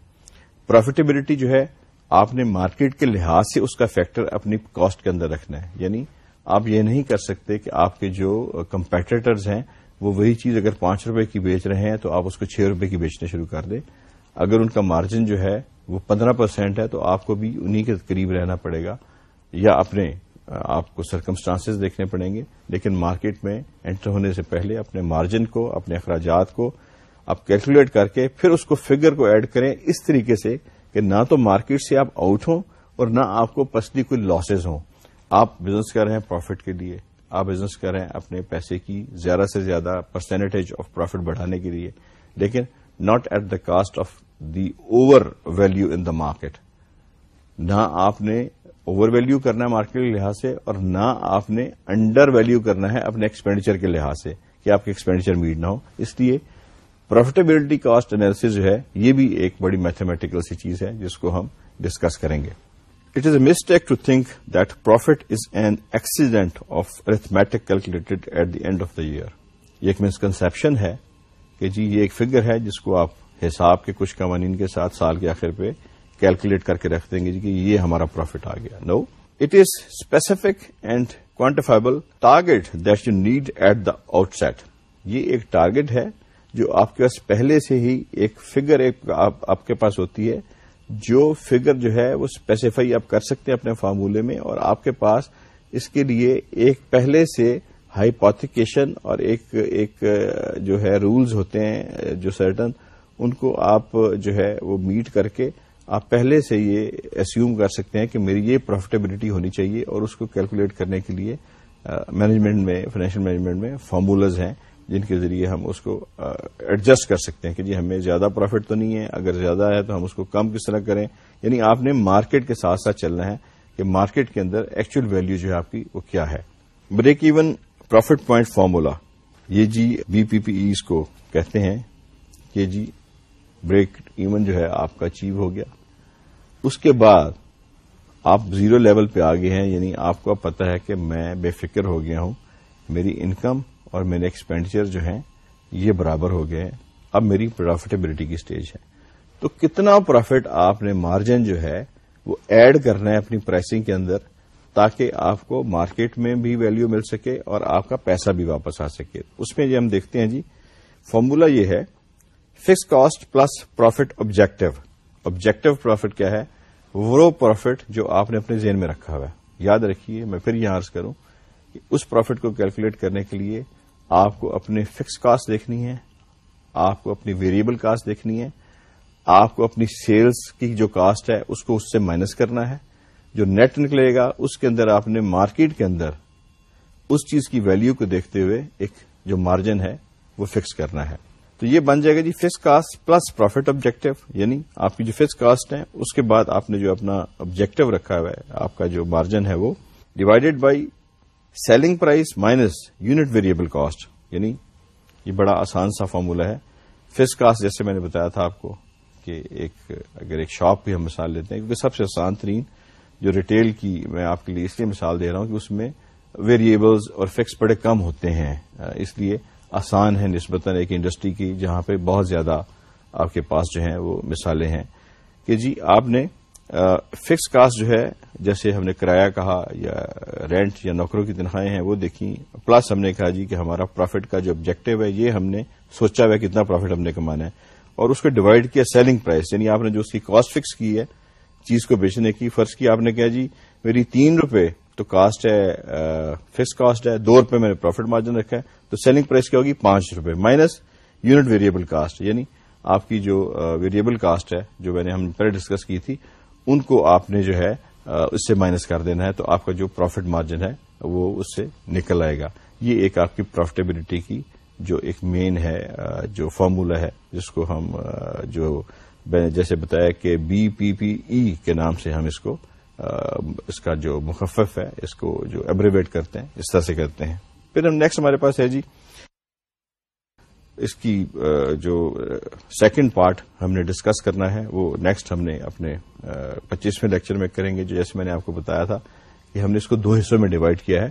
S1: پروفیٹیبلٹی جو ہے، آپ نے مارکیٹ کے لحاظ سے اس کا فیکٹر اپنی کاسٹ کے اندر رکھنا ہے۔ یعنی آپ یہ نہیں کر سکتے کہ آپ کے جو کمپیٹیٹرز ہیں وہ وہی چیز اگر پانچ روپے کی بیچ رہے ہیں تو آپ اس کو چھ روپے کی بیچنا شروع کر دیں۔ اگر ان کا مارجن جو ہے وہ پندرہ پرسینٹ ہے تو آپ کو بھی انہی کے قریب رہنا پڑے گا یا اپنے، آپ کو سرکمسٹانسز دیکھنے پڑیں گے۔ لیکن مارکیٹ میں انٹر ہونے سے پہلے اپنے مارجن کو، اپنے اخراجات کو آپ کیلکولیٹ کر کے پھر اس کو فگر کو ایڈ کریں اس طریقے سے کہ نہ تو مارکیٹ سے آپ آؤٹ ہوں اور نہ آپ کو پسلی کوئی لاسز ہوں۔ آپ بزنس کر رہے ہیں پروفٹ کے لیے۔ آپ بزنس کر رہے ہیں اپنے پیسے کی زیادہ سے زیادہ پرسینٹیج آف پروفٹ بڑھانے کے لیے، لیکن not at the cost of the over value in the market نہ آپ نے اوور ویلو کرنا ہے مارکیٹ کے لحاظ سے اور نہ آپ نے انڈر ویلو کرنا ہے اپنے ایکسپینڈیچر کے لحاظ سے کہ آپ کے ایکسپینڈیچر میٹ نہ ہو۔ اس لیے پروفیٹیبلٹی کاسٹ انالیس جو ہے، یہ بھی ایک بڑی میتھمیٹیکل سی چیز ہے جس کو ہم ڈسکس کریں گے۔ It is a mistake to think that profit is an accident of arithmetic calculated at the end of the year یہ ایک مسکنسپشن ہے کہ جی یہ ایک فگر ہے جس کو آپ حساب کے کچھ قوانین کے ساتھ سال کے آخر پہ کیلکولیٹ کر کے رکھ دیں گے جی کہ یہ ہمارا پروفٹ آ گیا۔ No it is specific and quantifiable target that you need at the outset یہ ایک ٹارگیٹ ہے جو آپ کے پاس پہلے سے ہی ایک فگر ایک آپ کے پاس ہوتی ہے جو فگر جو ہے وہ اسپیسیفائی آپ کر سکتے ہیں اپنے فارمولے میں اور آپ کے پاس اس کے لیے ایک پہلے سے ہائیپوتھیکیشن اور ایک ایک جو ہے رولز ہوتے ہیں جو سرٹن ان کو آپ جو ہے وہ میٹ کر کے آپ پہلے سے یہ اسیوم کر سکتے ہیں کہ میری یہ پروفیٹیبلٹی ہونی چاہیے اور اس کو کیلکولیٹ کرنے کے لیے مینجمنٹ میں فائنینشیل مینجمنٹ میں فارمولاز ہیں۔ جن کے ذریعے ہم اس کو ایڈجسٹ کر سکتے ہیں کہ جی ہمیں زیادہ پروفٹ تو نہیں ہے، اگر زیادہ ہے تو ہم اس کو کم کس طرح کریں۔ یعنی آپ نے مارکیٹ کے ساتھ ساتھ چلنا ہے کہ مارکیٹ کے اندر ایکچوئل ویلو جو ہے آپ کی وہ کیا ہے۔ Break even profit point formula یہ جی بی پی پی ایز کو کہتے ہیں کہ جی بریک ایون جو ہے آپ کا اچیو ہو گیا۔ اس کے بعد آپ زیرو لیول پہ آگے ہیں یعنی آپ کو اب پتا ہے کہ میں بے فکر ہو گیا ہوں، میری انکم اور میرے ایکسپینڈیچر جو ہیں یہ برابر ہو گئے ہیں۔ اب میری پروفیٹیبلٹی کی اسٹیج ہے۔ تو کتنا پروفٹ آپ نے مارجن جو ہے وہ ایڈ کرنا ہے اپنی پرائسنگ کے اندر تاکہ آپ کو مارکیٹ میں بھی ویلو مل سکے اور آپ کا پیسہ بھی واپس آ سکے۔ اس میں یہ ہم دیکھتے ہیں جی فارمولا یہ ہے fix cost plus profit objective objective profit کیا ہے؟ وہ پروفٹ جو آپ نے اپنے ذہن میں رکھا ہوا ہے۔ یاد رکھیے، میں پھر یہاں عرض کروں کہ اس پروفٹ کو کیلکولیٹ کرنے کے لیے آپ کو اپنے فکس کاسٹ دیکھنی ہے، آپ کو اپنی ویریبل کاسٹ دیکھنی ہے، آپ کو اپنی سیلز کی جو کاسٹ ہے، اس کو اس سے مائنس کرنا ہے۔ جو نیٹ نکلے گا، اس کے اندر آپ نے مارکیٹ کے اندر اس چیز کی ویلو کو دیکھتے ہوئے ایک جو مارجن ہے، وہ فکس کرنا ہے۔ تو یہ بن جائے گا جی fix cost plus profit objective یعنی آپ کی جو فکس کاسٹ ہے، اس کے بعد آپ نے جو اپنا آبجیکٹو رکھا ہوا ہے، آپ کا جو مارجن ہے وہ divided by selling price minus unit variable cost یعنی یہ بڑا آسان سا فارمولا ہے۔ فکس کاسٹ جیسے میں نے بتایا تھا آپ کو کہ ایک اگر ایک شاپ کی ہم مثال لیتے ہیں، کیونکہ سب سے آسان ترین جو ریٹیل کی میں آپ کے لیے اس لیے مثال دے رہا ہوں کہ اس میں ویریبلز اور فکس بڑے کم ہوتے ہیں۔ اس لیے آسان ہے نسبتاً ایک انڈسٹری کی جہاں پہ بہت زیادہ آپ کے پاس جو ہیں وہ مثالیں ہیں۔ کہ جی آپ نے فکس کاسٹ جو ہے، جیسے ہم نے کرایہ کہا یا رینٹ یا نوکروں کی تنخواہیں ہیں، وہ دیکھی پلس ہم نے کہا جی کہ ہمارا پروفٹ کا جو آبجیکٹو ہے، یہ ہم نے سوچا ہوا کتنا پروفٹ ہم نے کمانا ہے۔ اور اس کو ڈیوائڈ کیا سیلنگ پرائز یعنی آپ نے جو اس کی کاسٹ فکس کی ہے، چیز کو بیچنے کی، فرض کی آپ نے کہا جی میری تین روپے تو کاسٹ ہے فکس کاسٹ ہے، دو روپے میں نے پروفٹ مارجن رکھا ہے، تو سیلنگ پرائز کیا ہوگی؟ پانچ روپے مائنس یونٹ ویریبل کاسٹ یعنی آپ کی جو ویریبل کاسٹ ہے، جو میں نے ہم پہلے ڈسکس کی تھی ان کو آپ نے جو ہے اس سے مائنس کر دینا ہے، تو آپ کا جو پروفٹ مارجن ہے، وہ اس سے نکل آئے گا۔ یہ ایک آپ کی پروفیٹیبلٹی کی جو ایک مین ہے جو فارمولا ہے، جس کو ہم جو جیسے بتایا کہ بی پی پی ای کے نام سے ہم اس کو اس کا جو مخفف ہے، اس کو جو ایبریویٹ کرتے ہیں، اس طرح سے کرتے ہیں۔ پھر ہم نیکسٹ ہمارے پاس ہے جی اس کی جو سیکنڈ پارٹ ہم نے ڈسکس کرنا ہے، وہ نیکسٹ ہم نے اپنے پچیسویں لیکچر میں کریں گے، جو جیسے میں نے آپ کو بتایا تھا کہ ہم نے اس کو دو حصوں میں ڈیوائڈ کیا ہے۔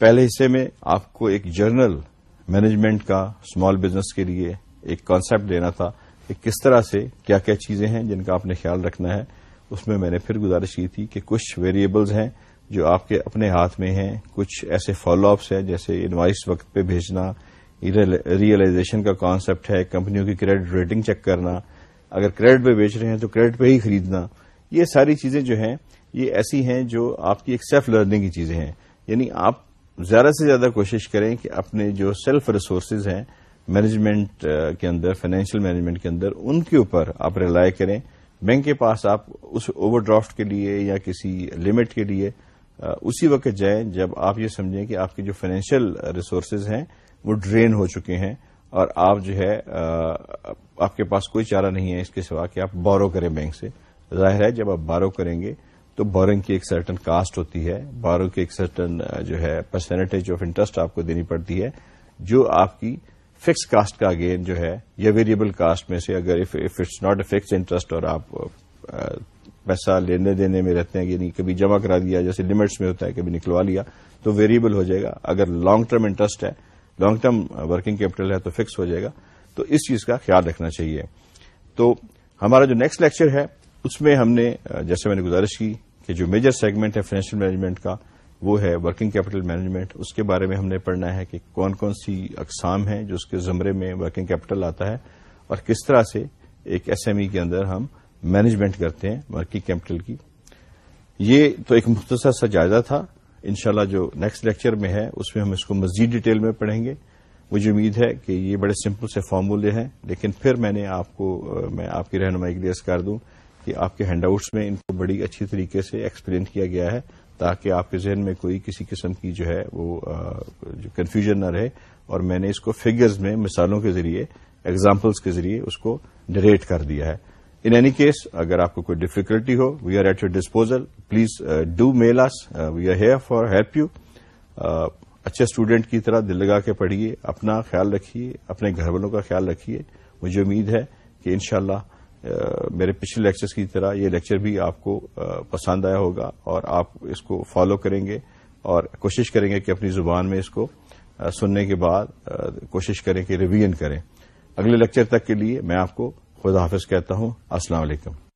S1: پہلے حصے میں آپ کو ایک جرنل مینجمنٹ کا اسمال بزنس کے لیے ایک کانسیپٹ دینا تھا کہ کس طرح سے کیا کیا چیزیں ہیں جن کا آپ نے خیال رکھنا ہے۔ اس میں میں نے پھر گزارش کی تھی کہ کچھ ویریبلز ہیں جو آپ کے اپنے ہاتھ میں ہیں، کچھ ایسے فالو اپس ہیں، جیسے انوائس وقت پہ بھیجنا ریئلائزیشن کا کانسیپٹ ہے کمپنیوں کی کریڈٹ ریٹنگ چیک کرنا، اگر کریڈٹ پہ بیچ رہے ہیں تو کریڈٹ پہ ہی خریدنا، یہ ساری چیزیں جو ہیں، یہ ایسی ہیں جو آپ کی ایک سیلف لرننگ کی چیزیں ہیں۔ یعنی آپ زیادہ سے زیادہ کوشش کریں کہ اپنے جو سیلف ریسورسز ہیں مینجمنٹ کے اندر فائنینشیل مینجمنٹ کے اندر، ان کے اوپر آپ ریلائی کریں۔ بینک کے پاس آپ اس اوور ڈرافٹ کے لیے یا کسی لمٹ کے لیے اسی وقت جائیں جب آپ یہ سمجھیں کہ آپ کی جو فائنینشیل ریسورسز ہیں وہ ڈرین ہو چکے ہیں اور آپ جو ہے آپ کے پاس کوئی چارہ نہیں ہے اس کے سوا کہ آپ بورو کریں بینک سے۔ ظاہر ہے، جب آپ بورو کریں گے تو بورنگ کی ایک سرٹن کاسٹ ہوتی ہے۔ بورو کی ایک سرٹن جو ہے پرسنٹیج آف انٹرسٹ آپ کو دینی پڑتی ہے، جو آپ کی فکس کاسٹ کا اگین جو ہے، یا ویریبل کاسٹ میں سے اگر if it's not a fix interest اور آپ پیسہ لینے دینے میں رہتے ہیں یعنی کبھی جمع کرا دیا، جیسے لمٹس میں ہوتا ہے، کبھی نکلوا لیا، تو ویریبل ہو جائے گا۔ اگر لانگ ٹرم انٹرسٹ ہے لانگ ٹرم ورکنگ کیپٹل ہے تو فکس ہو جائے گا۔ تو اس چیز کا خیال رکھنا چاہیے۔ تو ہمارا جو نیکسٹ لیکچر ہے، اس میں ہم نے، جیسے میں نے گزارش کی کہ جو میجر سیگمنٹ ہے فائنینشیل مینجمنٹ کا، وہ ہے ورکنگ کیپٹل مینجمنٹ اس کے بارے میں ہم نے پڑھنا ہے کہ کون کون سی اقسام ہیں جو اس کے زمرے میں ورکنگ کیپٹل آتا ہے اور کس طرح سے ایک ایس ایم ای کے اندر ہم مینجمنٹ کرتے ہیں ورکنگ کیپٹل کی۔ یہ تو ایک مختصر سا جائزہ تھا۔ انشاءاللہ جو نیکسٹ لیکچر میں ہے، اس میں ہم اس کو مزید ڈیٹیل میں پڑھیں گے۔ مجھے امید ہے کہ یہ بڑے سمپل سے فارمولے ہیں، لیکن پھر میں نے آپ کو، میں آپ کی رہنمائی کے لیے کر دوں کہ آپ کے ہینڈ آؤٹس میں ان کو بڑی اچھی طریقے سے ایکسپلین کیا گیا ہے تاکہ آپ کے ذہن میں کوئی کسی قسم کی جو ہے وہ جو کنفیوژن نہ رہے۔ اور میں نے اس کو فگرز میں، مثالوں کے ذریعے ایگزامپلس کے ذریعے اس کو ڈریٹ کر دیا ہے۔ ان اینی کیس اگر آپ کو کوئی difficulty who we are at your disposal please do mail us we are here for help you اچھے اسٹوڈینٹ کی طرح دل لگا کے پڑھیے، اپنا خیال رکھیے، اپنے گھر والوں کا خیال رکھیے. مجھے امید ہے کہ انشاءاللہ uh, میرے پچھلے لیکچرز کی طرح یہ لیکچر بھی آپ کو uh, پسند آیا ہوگا اور آپ اس کو فالو کریں گے اور کوشش کریں گے کہ اپنی زبان میں اس کو uh, سننے کے بعد کوشش کریں کہ ریویژن کریں. اگلے لیکچر تک کے لیے میں آپ کو خدا حافظ کہتا ہوں السلام علیکم۔